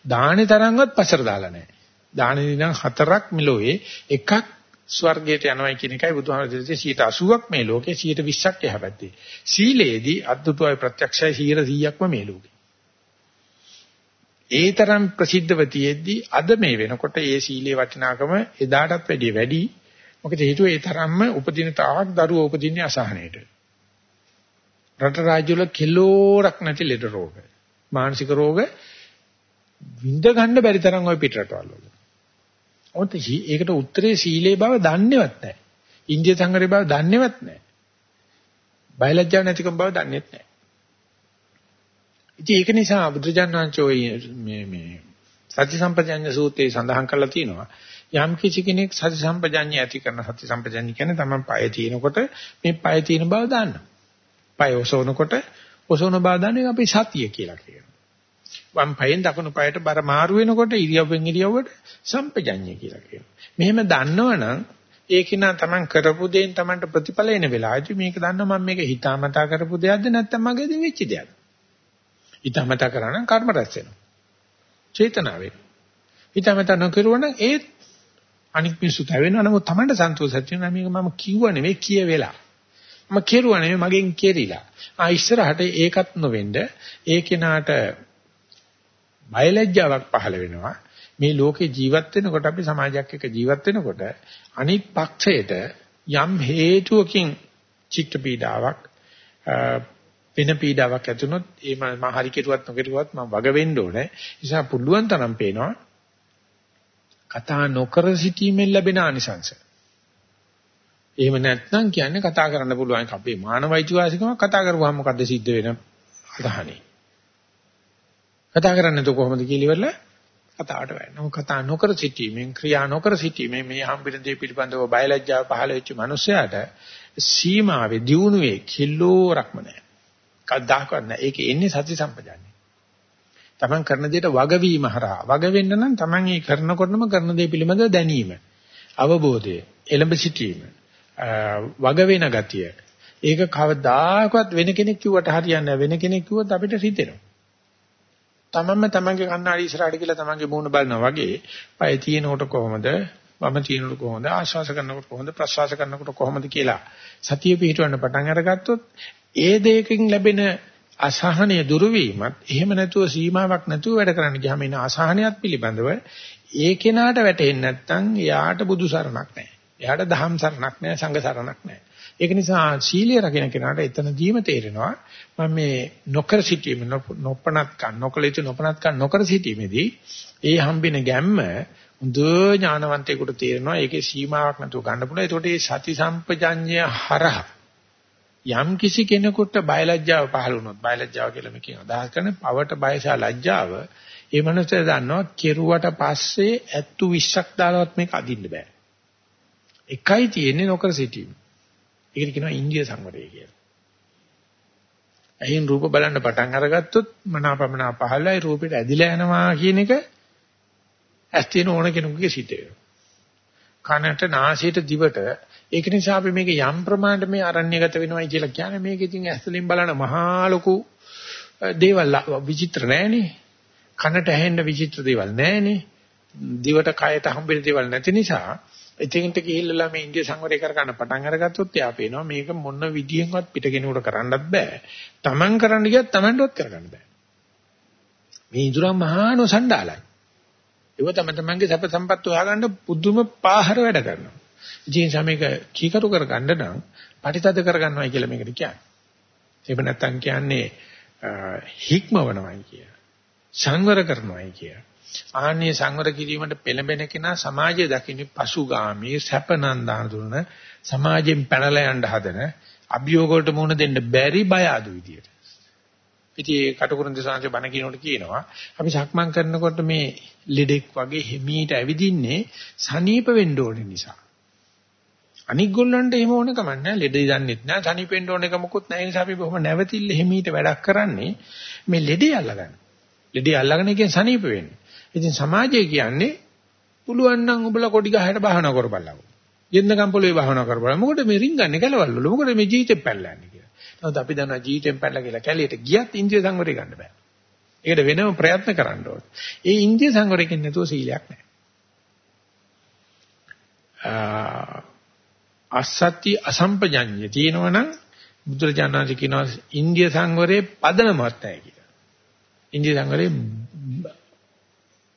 දානේ තරම්වත් පසර දාලා නෑ. දානේ දිනම් හතරක් මිලෝයේ එකක් ස්වර්ගයට යනවයි කියන එකයි බුදුහාමුදුරුවෝ 80ක් මේ ලෝකේ 20ක් එහා පැත්තේ. සීලේදී අද්දුතෝයි ප්‍රත්‍යක්ෂයි 100%ක්ම මේ ලෝකේ. ඒ තරම් ප්‍රසිද්ධව තියෙද්දි අද මේ වෙනකොට ඒ සීලේ වටිනාකම එදාටත් වැඩිය වැඩි. මොකද හේතුව ඒ තරම්ම උපදින තාක් දරුවෝ උපදින්නේ අසහනයට. රට රාජ්‍ය වල කිලෝරක් නැති ලෙඩ රෝග. මානසික රෝග විඳ ගන්න බැරි තරම් ওই පිටරටවල වල. ඔත ඒකට උත්තරේ සීලේ බව දන්නේවත් නැහැ. ඉන්දිය සංගරේ බව දන්නේවත් නැහැ. බයලජ්ජාව නැතිකම බව දන්නේත් නැහැ. ඉතින් ඒක නිසා බුදුජානනාංශෝ මේ මේ සති සම්පජඤ්ඤ සූත්‍රයේ සඳහන් කරලා තියෙනවා. යම් කිසි කෙනෙක් සති සම්පජඤ්ඤය ඇති කරන සති සම්පජඤ්ඤය කියන්නේ තමයි පය තියෙනකොට මේ පය තියෙන බව දාන්න. පය ඔසවනකොට ඔසවන බව දාන්නේ අපි සතිය කියලා කියනවා. වම් පයෙන් දකුණු පයට බර මාරු වෙනකොට ඉරියව්වෙන් ඉරියව්වට සම්පජඤ්ඤය කියලා කියනවා. මෙහෙම දන්නවනම් ඒක නා තමන් කරපු දෙයින් තමන්ට ප්‍රතිඵල එන වෙලාවදී මේක දන්නවා මම මේක හිතාමතා කරපු දෙයක්ද නැත්නම් මගේදී වෙච්ච දෙයක්ද? හිතාමතා කරා නම් කර්ම රැස් වෙනවා. චේතනාවෙන්. හිතාමතා නොකරුවනම් ඒත් අනික් මිනිස්සු තැවෙනවා නමුත් තමන්ට සන්තෝෂයක් වෙනවා මේක මම කිව්ව නෙවෙයි කියවෙලා. මම කෙරුවා නෙවෙයි මගෙන් කෙරිලා. ආ ඉස්සරහට ඒකත් නොවෙන්න ඒ කෙනාට බයලජ්ජාවක් පහළ වෙනවා. මේ ලෝකේ ජීවත් වෙනකොට අපි සමාජයක් එක්ක ජීවත් වෙනකොට අනිත් පක්ෂයට යම් හේතුවකින් චිත්ත පීඩාවක් වෙන පීඩාවක් ඇති වුණොත් ඒ මම හරි කෙරුවත් නොකරුවත් මම වග වෙන්න ඕනේ. නිසා පුළුවන් තරම් පේනවා කතා නොකර සිටීමෙන් ලැබෙන ආනිසංස. එහෙම නැත්නම් කියන්නේ කතා කරන්න පුළුවන් අපේ මානවයිචවාසිකම කතා කරපුවාම මොකද්ද සිද්ධ වෙන ප්‍රධානේ. කතා කරන්නේ તો කොහොමද කියලා ඉවරලා කතාවට වැටෙනවා. කතා නොකර සිටීමෙන් ක්‍රියා නොකර සිටීමෙන් මේ හම්බෙන දේ පිළිබඳව බයලජ්ජාව පහළ වෙච්ච මිනිසයාට සීමාවේ දියුණුවේ කිලෝරක්ම නැහැ. කවදාකවත් නැහැ. ඒක එන්නේ සති සම්පජාන්නේ. Taman කරන දෙයට වගවීම හරහා වග වෙන්න නම් Taman ඒ කරනකොටම කරන දේ පිළිබඳව දැනීම, අවබෝධය, එළඹ සිටීම, වග වෙන ගතිය. ඒක කවදාකවත් වෙන කෙනෙක් කිව්වට හරියන්නේ නැහැ. වෙන කෙනෙක් කිව්වොත් අපිට හිතෙනවා. තමන්ම තමන්ගේ කන්නාඩි ඉස්සරහට ගිහලා තමන්ගේ මූණ බලනවා වගේ පය තියෙනකොට කොහොමද වම තියෙනකොට කොහොමද ආශ්වාස කරනකොට කොහොමද ප්‍රශ්වාස කරනකොට කොහොමද කියලා සතිය පිහිටවන්න පටන් අරගත්තොත් ඒ දෙයකින් ලැබෙන අසහනය දුරු වීමත් එහෙම නැතුව සීමාවක් නැතුව වැඩ කරන්න ගියාම එන අසහනයත් පිළිබඳව ඒ කෙනාට වැටෙන්නේ නැත්නම් එයාට බුදු සරණක් නැහැ. එයාට දහම් සරණක් නැහැ, සංඝ සරණක් නැහැ. ඒක නිසා සීලය රකින්න කෙනාට එතනදීම තේරෙනවා මම මේ නොකර සිටීම නොපනත්කම් නොකලිත නොපනත්කම් නොකර සිටීමේදී ඒ හම්බෙන ගැම්ම හොඳ ඥානවන්තයෙකුට තේරෙනවා ඒකේ සීමාවක් නැතුව ගන්න පුළුවන්. ඒකට මේ සති සම්පජඤ්ඤය හරහා යම් කිසි කෙනෙකුට බයලජ්ජාව පහළ වුණොත් බයලජ්ජාව කියලා මේ කියන අදහස් කරන්නේ පවට බයසා ලැජ්ජාව ඒ මනසේ දන්නවා කෙරුවට පස්සේ ඇත්තු 20ක් දාලවත් මේක අදින්න බෑ. එකයි තියෙන්නේ නොකර සිටීම. ඒකට කියනවා ඉන්දිය සංවරය කියලා. ඇහින් රූප බලන්න පටන් අරගත්තොත් මනාපමනා පහළයි රූපෙට ඇදිලා යනවා කියන එක ඇස් තියෙන ඕන කෙනෙකුගේ සිතේ. කනට නාසයට දිවට ඒක නිසා අපි මේක යම් ප්‍රමාණයට මේ අරණ්‍යගත වෙනවයි කියලා කියන්නේ මේක ඉතින් ඇස් වලින් බලන මහා ලොකු දේවල් විචිත්‍ර නෑනේ. කනට ඇහෙන්න විචිත්‍ර දේවල් නෑනේ. දිවට කයට හම්බෙන දේවල් නැති නිසා එතෙන්ට ගිහිල්ලා මේ ඉන්දිය සංවරය කර ගන්න පටන් අරගත්තොත් එයා පේනවා මේක මොන විදියෙන්වත් පිටකෙනෙකුට කරන්නත් බෑ. Taman කරන්න ගියත් Tamanටවත් කරගන්න බෑ. මේ ඉඳුරම් මහා නොසණ්ඩාලයි. ඒව තම තමන්ගේ සැප සම්පත් හොයාගන්න පුදුම පාහර වැඩ කරනවා. ඉතින් සමේක කීකරු කරගන්න නම් පරිතද කරගන්නවයි කියලා මේකට කියන්නේ. එහෙම නැත්නම් කියන්නේ හික්මවනවයි කිය. සංවර කරනවයි කිය. ආන්නේ සංවර කිරීමට පෙළඹෙන කෙනා සමාජය දකින්නේ පසුගාමී සැපනන්දාන දුන සමාජයෙන් පැනලා යන්න හදන අභියෝග වලට මුහුණ දෙන්න බැරි බය අඩු විදියට. ඉතින් ඒ කටුකුරුන් දසාංශ බණ කියනකොට කියනවා අපි සක්මන් කරනකොට මේ ලෙඩෙක් වගේ හිමීට ඇවිදින්නේ සනීප වෙන්න ඕනේ නිසා. අනික් ගොල්ලන්ට එහෙම ඕන කමක් නැහැ. ලෙඩ දන්නෙත් නැහැ. සනීපෙන්න ඕන එක මොකුත් නැහැ. ඒ නිසා අපි බොහොම නැවතිල්ල හිමීට වැඩක් කරන්නේ මේ ලෙඩේ අල්ලගන්න. ලෙඩේ අල්ලගෙන එකෙන් සනීප වෙන්නේ. ඉතින් සමාජය කියන්නේ පුළුවන් නම් ඔබලා කොඩි ගහයට බහනා කරපළා. යෙන්දගම් පොළවේ බහනා කරපළා. මොකද මේ රින්ගන්නේ කැලවල් වල. මොකද මේ ජීවිතේ පැල්ලන්නේ කියලා. නමුත් අපි දන්නවා ජීවිතෙන් පැල්ලා කියලා කැලියට ගියත් ඉන්දිය සංවරය ගන්න බෑ. ඒකට වෙනම ප්‍රයත්න කරන්න ඕනේ. ඒ ඉන්දිය සංවරයෙන් නැතුව සීලයක් නැහැ. අසත්‍ය අසම්පජඤ්ඤය තියෙනවනම් බුදුරජාණන් කියනවා ඉන්දිය සංවරයේ පදනමක් නැහැ කියලා. ඉන්දිය සංවරයේ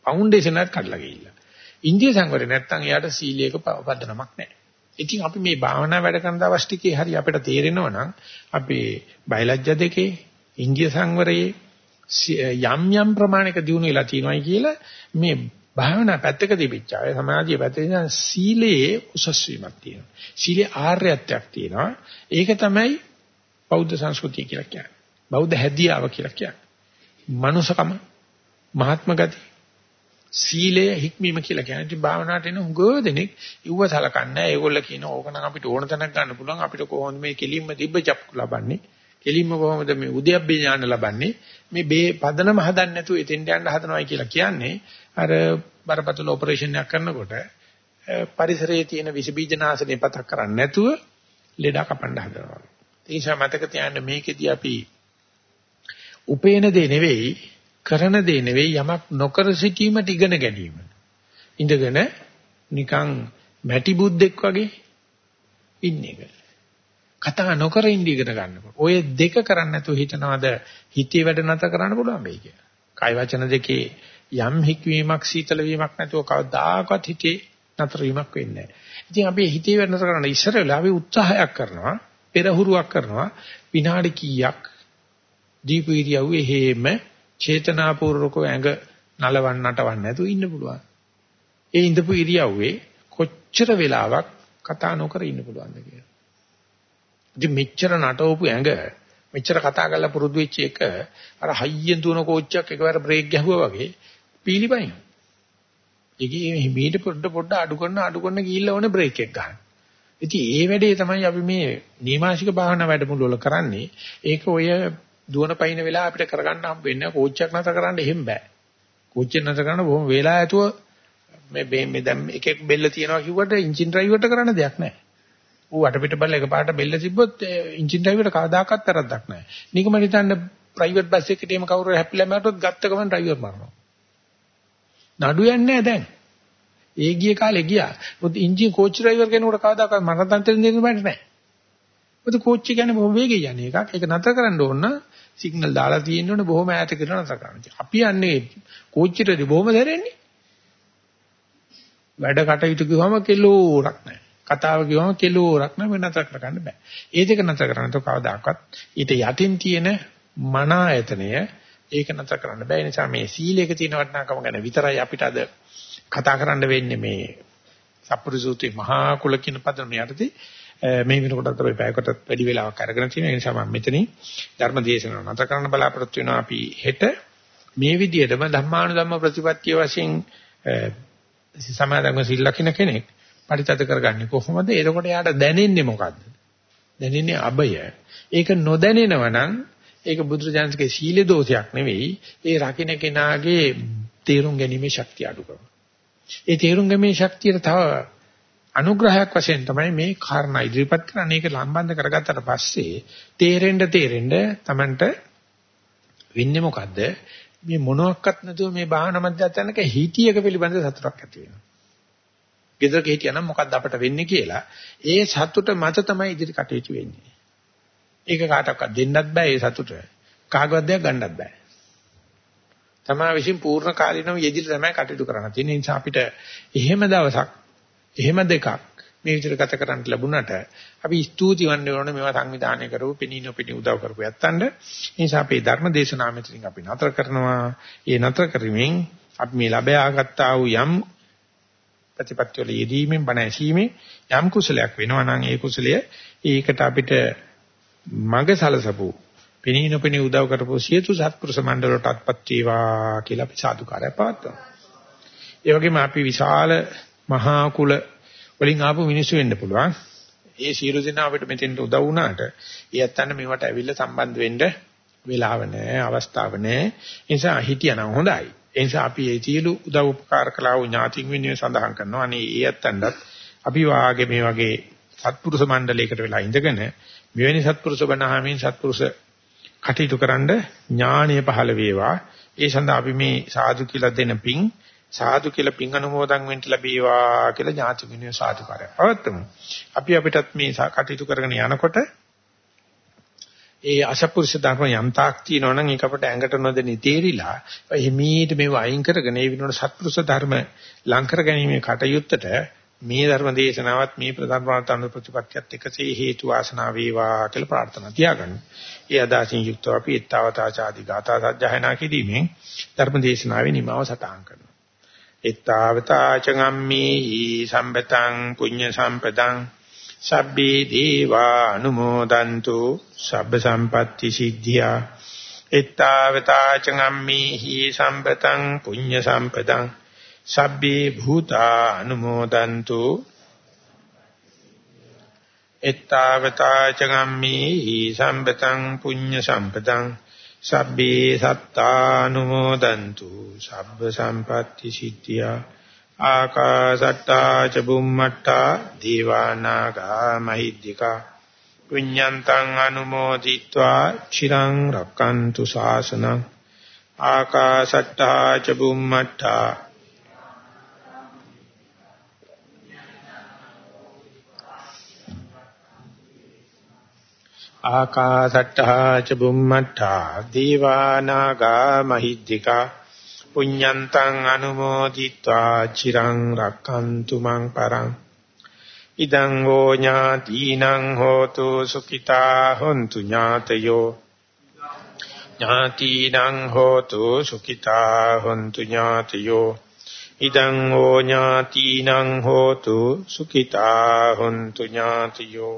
ෆවුන්ඩේෂන් එකක් කඩලා ගිහිල්ලා. ඉන්දිය සංවරය නැත්තම් එයාට සීලයක පදනමක් නැහැ. ඉතින් අපි මේ භාවනා වැඩ කරන දවස් ටිකේ හරි අපිට තේරෙනවා නම් අපේ බයලජ්‍ය දෙකේ ඉන්දිය සංවරයේ යම් යම් ප්‍රමාණයක දිනු වෙලා තියෙනවායි කියලා මේ භාවනා පැත්තක තිබිච්චා. ඒ සමාධිය පැත්තේ සීලයේ උසස් වීමක් තියෙනවා. සීලේ ආර්යත්වයක් තියෙනවා. ඒක තමයි බෞද්ධ සංස්කෘතිය කියලා කියන්නේ. බෞද්ධ හැදියාව කියලා කියන්නේ. මනුසකම, මහත්ම ගති, සීලය හික්මීම කියලා කියන්නේ. ඉතින් භාවනාවට එන උගෝ දෙනෙක් ඉව්ව සලකන්නේ. ඒගොල්ල කියන ඕක නම් අපිට ඕන තැනක් ගන්න පුළුවන්. අපිට කොහොමද මේ කෙලින්ම දිබ්බ චක්කු ලබන්නේ? කෙලින්ම කොහොමද මේ උද්‍යප්පේ ඥාන ලබන්නේ? මේ බේ පදනම හදන්න නැතුව එතෙන්ට යන්න හදනවයි කියලා කියන්නේ අර බරපතල ඔපරේෂන් එකක් කරනකොට පරිසරයේ තියෙන විස බීජ නාශනේ පතක් කරන්නේ නැතුව ලෙඩ කපන්න හදනවා. ඒ නිසා මතක තියාගන්න මේකෙදී අපි උපේන දේ නෙවෙයි කරන දේ නෙවෙයි යමක් නොකර සිටීමට ඉගෙන ගැනීම. ඉඳගෙන නිකන් මැටි බුද්දෙක් වගේ ඉන්න එක. කතා නොකර ඉඳ ඉගෙන ගන්නකොට. ඔය දෙක කරන්නේ නැතුව හිතනවාද හිතේ වැඩ නැතර කරන්න පුළුවන් වෙයි කියලා. කයි වචන දෙකේ යම් හික්වීමක් සීතල වීමක් නැතුව කවදාකවත් හිතේ නතර වීමක් වෙන්නේ නැහැ. ඉතින් අපි හිතේ වැඩ නැතර කරන්න ඉස්සර වෙලා අපි උත්සාහයක් කරනවා, පෙරහුරුවක් කරනවා විනාඩි කීයක් දීපු ඉරියව්වේ හේම චේතනාපූර්වකව ඇඟ නලවන්න නටවන්න නැතුව ඉන්න පුළුවන්. ඒ ඉඳපු ඉරියව්වේ කොච්චර වෙලාවක් කතා නොකර ඉන්න පුළුවන්ද කියලා. ඉතින් මෙච්චර නටවපු ඇඟ මෙච්චර කතා කරලා පුරුදු වෙච්ච එක අර හයියෙන් දුවන කෝච්චියක් එකවර බ්‍රේක් ගැහුවා වගේ පීලිපයින්. ඒකේ මීට පොඩ පොඩ අඩු කරන අඩු කරන ගිහිල්ලා ඕනේ බ්‍රේක් එක ගන්න. ඉතින් ඒ වැඩේ තමයි අපි මේ නීමාශික භාවනා වැඩමුළු වල කරන්නේ. ඒක ඔය දුවන පයින් වෙලා අපිට කරගන්න හම්බ වෙන්නේ කෝච්චියක් නැතර කරන්න එහෙම බෑ. කෝච්චියක් නැතර කරන්න බොහොම වෙලා ඇතුව මේ මේ දැන් එකෙක් බෙල්ල තියනවා කිව්වට එන්ජින් ඩ්‍රයිවර්ට කරන්න දෙයක් නැහැ. ඌ අටපිට බල්ල එකපාරට බෙල්ල තිබ්බොත් එන්ජින් ඩ්‍රයිවර්ට කවදාකවත් තරද්දක් නැහැ. නිකම හිතන්න ප්‍රයිවට් බස් එකකට එම කවුරු හැප්පිලා මැරුණොත් ගත්ත ගමන් ඩ්‍රයිවර් මරනවා. නඩු යන්නේ නැහැ දැන්. ඒ ගිය කාලේ ගියා. මොකද එන්ජින් කෝච්චි ඩ්‍රයිවර් කෙනෙකුට කවදාකවත් මරණතන්තරින් දෙන්න බෑ නෑ. මොකද කෝච්චි කියන්නේ බොහොම වේගෙන් යන එකක්. ඒක නතර කරන්න ඕන සිග්නල් දාලා තියෙන්න ඕනේ බොහොම ඈත කියලා නතර කරන්න. අපි යන්නේ කෝච්චියටදී බොහොම දැරෙන්නේ. වැඩ කටයුතු කිව්වම කිලෝරක් නැහැ. කතාව කිව්වම කිලෝරක් නැහැ වෙන නතර කරගන්න බෑ. ඒ දෙක නතර කරන්න તો කවදාකවත් ඊට යටින් තියෙන මන ආයතනය ඒක නතර කරන්න බෑ. ඒ නිසා මේ සීලයක තියෙන වටිනාකම ගැන විතරයි අපිට අද කතා කරන්න වෙන්නේ මේ සප්පුරුසූත්‍රයේ මහා කුල කියන පදන යටතේ මේ වෙනකොටත් අපි පැයකට වැඩි වෙලාවක් අරගෙන තියෙන නිසා මම මෙතනින් ධර්ම දේශනාව නැත කරන්න බලාපොරොත්තු වෙනවා අපි හෙට මේ විදිහටම ධම්මානුධම්ම ප්‍රතිපත්තිය වශයෙන් සමාදන්ව සිල් ලකින කෙනෙක් පරිත්‍යාග කරගන්නේ කොහොමද? එතකොට යාට දැනෙන්නේ මොකද්ද? දැනෙන්නේ අබය. ඒක නොදැනෙනව නම් ඒක බුදුරජාණන්ගේ සීල දෝෂයක් නෙවෙයි. ඒ රකින්න කෙනාගේ තේරුම් ගැනීමේ ශක්තිය අඩුකම. ඒ තේරුම් ගැනීමේ ශක්තියට තව අනුග්‍රහයක් වශයෙන් තමයි මේ කාරණා ඉදිරිපත් කරන්නේ. ඒක සම්බන්ධ කරගත්තට පස්සේ තේරෙන්න තේරෙන්න Tamanට වෙන්නේ මොකද්ද? මේ මොනවත් නැතුව මේ භාවනා මධ්‍යස්ථානක හිතියක පිළිබඳ සතුටක් ඇති වෙනවා. ගෙදරක හිටියනම් මොකද්ද අපට වෙන්නේ කියලා ඒ සතුට මත තමයි ඉදිරි කටයුතු වෙන්නේ. ඒක කාටවත් දෙන්නත් බෑ ඒ සතුට. කාගවත් දෙයක් ගන්නත් බෑ. තමා විසින් පූර්ණ කාලීනව යෙදිලා තමයි කටයුතු කරන්න තියෙන නිසා අපිට එහෙම දවසක් එහෙම දෙකක් මේ විදිහට ගත කරන්න ලැබුණාට අපි ස්තුති වන්න ඕනේ මේවා සංවිධානය කරපු පිනින පිනි උදව් කරපු යත්තන්ට. ඒ නිසා අපේ ධර්ම දේශනාව මෙතනින් අපි නතර කරනවා. ඒ නතර කරමින් අපි මේ ලැබයාගත්තා වූ යම් ප්‍රතිපත්ති වල යෙදීමෙන් බණ ඇසීමෙන් යම් කුසලයක් වෙනවා නම් ඒ කුසලය ඒකට අපිට මඟ සලසපු පිනින පිනි උදව් කරපු සියතු සත්පුරුෂ මණ්ඩලයටත්පත් වේවා කියලා අපි සාදුකාරය පවත්වනවා. ඒ වගේම අපි විශාල මහා කුල වලින් ආපු මිනිස්සු වෙන්න පුළුවන්. ඒ සියලු දෙනා අපිට මෙතෙන්ට උදව් වුණාට ඒ ඇත්තන්න මේවට ඇවිල්ලා සම්බන්ධ වෙන්න වෙලාව නැහැ, අවස්ථාව නැහැ. ඒ නිසා හිටියනම් හොඳයි. ඒ නිසා අපි මේ සියලු උදව් උපකාර කළා වූ ඥාතින් වෙනුවෙන් සඳහන් කරනවා. අනේ ඒ ඇත්තන්ටත් අපි වාගේ මේ වගේ සත්පුරුෂ මණ්ඩලයකට වෙලා ඉඳගෙන මෙවැනි සත්පුරුෂ බණහමින් සත්පුරුෂ කටයුතු කරන්න ඥානීය පහළ වේවා. ඒ සඳහා අපි මේ සාදු කියලා දෙන පිං සාදු කියලා පින් අනුමෝදන් වෙන්න ලැබේවා කියලා ඥාති මිනිහ සාදුකාරය. පවත්තමු. අපි අපිටත් මේ කටයුතු කරගෙන යනකොට ඒ අසපුරුෂ ධර්ම යම් තාක් තියෙනවා නම් ඒක අපිට ඇඟට නොදෙනී තේරිලා එහිමීට මේව අයින් කරගෙන ඒ විනෝඩ සත්පුරුෂ ධර්ම ලං කර ගැනීමේ කටයුත්තට මේ ධර්ම දේශනාවත් මේ ප්‍රධානමත් අනු ප්‍රතිපත්තියත් එකසේ හේතු වාසනා වේවා කියලා ප්‍රාර්ථනා තියාගන්න. ඒ අදාසින් යුක්තව අපි ඊත්තාවතාචාදි ගාථා සජ්ජහනා කිරීමෙන් ධර්ම දේශනාවේ නිමාව සටහන් කරනවා. Ittavata චගම්මේහි සම්පතං පුඤ්ඤ සම්පතං සබ්බේ දීවා අනුමෝදන්තු සබ්බ සම්පatti සිද්ධියා. ittavata චගම්මේහි සම්පතං පුඤ්ඤ සම්පතං සබ්බේ භූතා අනුමෝදන්තු. එත්තාවතා චගම්මේ සම්පතං පුඤ්ඤ සම්පතං සබ්බේ සත්තානුමෝදන්තු සබ්බ සම්පatti සිද්ධියා ආකාසට්ටා ච බුම්මට්ටා දීවානාගා මහිද්దికා පුඤ්ඤන්තං අනුමෝදිත්වා චිරං රක්칸තු ශාසනං ආකාසට්ටා ච බුම්මට්ටා ආකාසට්ටා ච බුම්මට්ටා දීවානාගා මහිද්దికා පුඤ්ඤන්තං අනුමෝදිත්වා චිරං රක්칸තු මං පරං ඉදං හෝ ඥාතිනං හෝතු සුඛිතා හොන්තු ඥාතයෝ ඥාතිනං හෝතු සුඛිතා හොන්තු ඥාතයෝ ඉදං හෝ ඥාතිනං හෝතු සුඛිතා හොන්තු ඥාතයෝ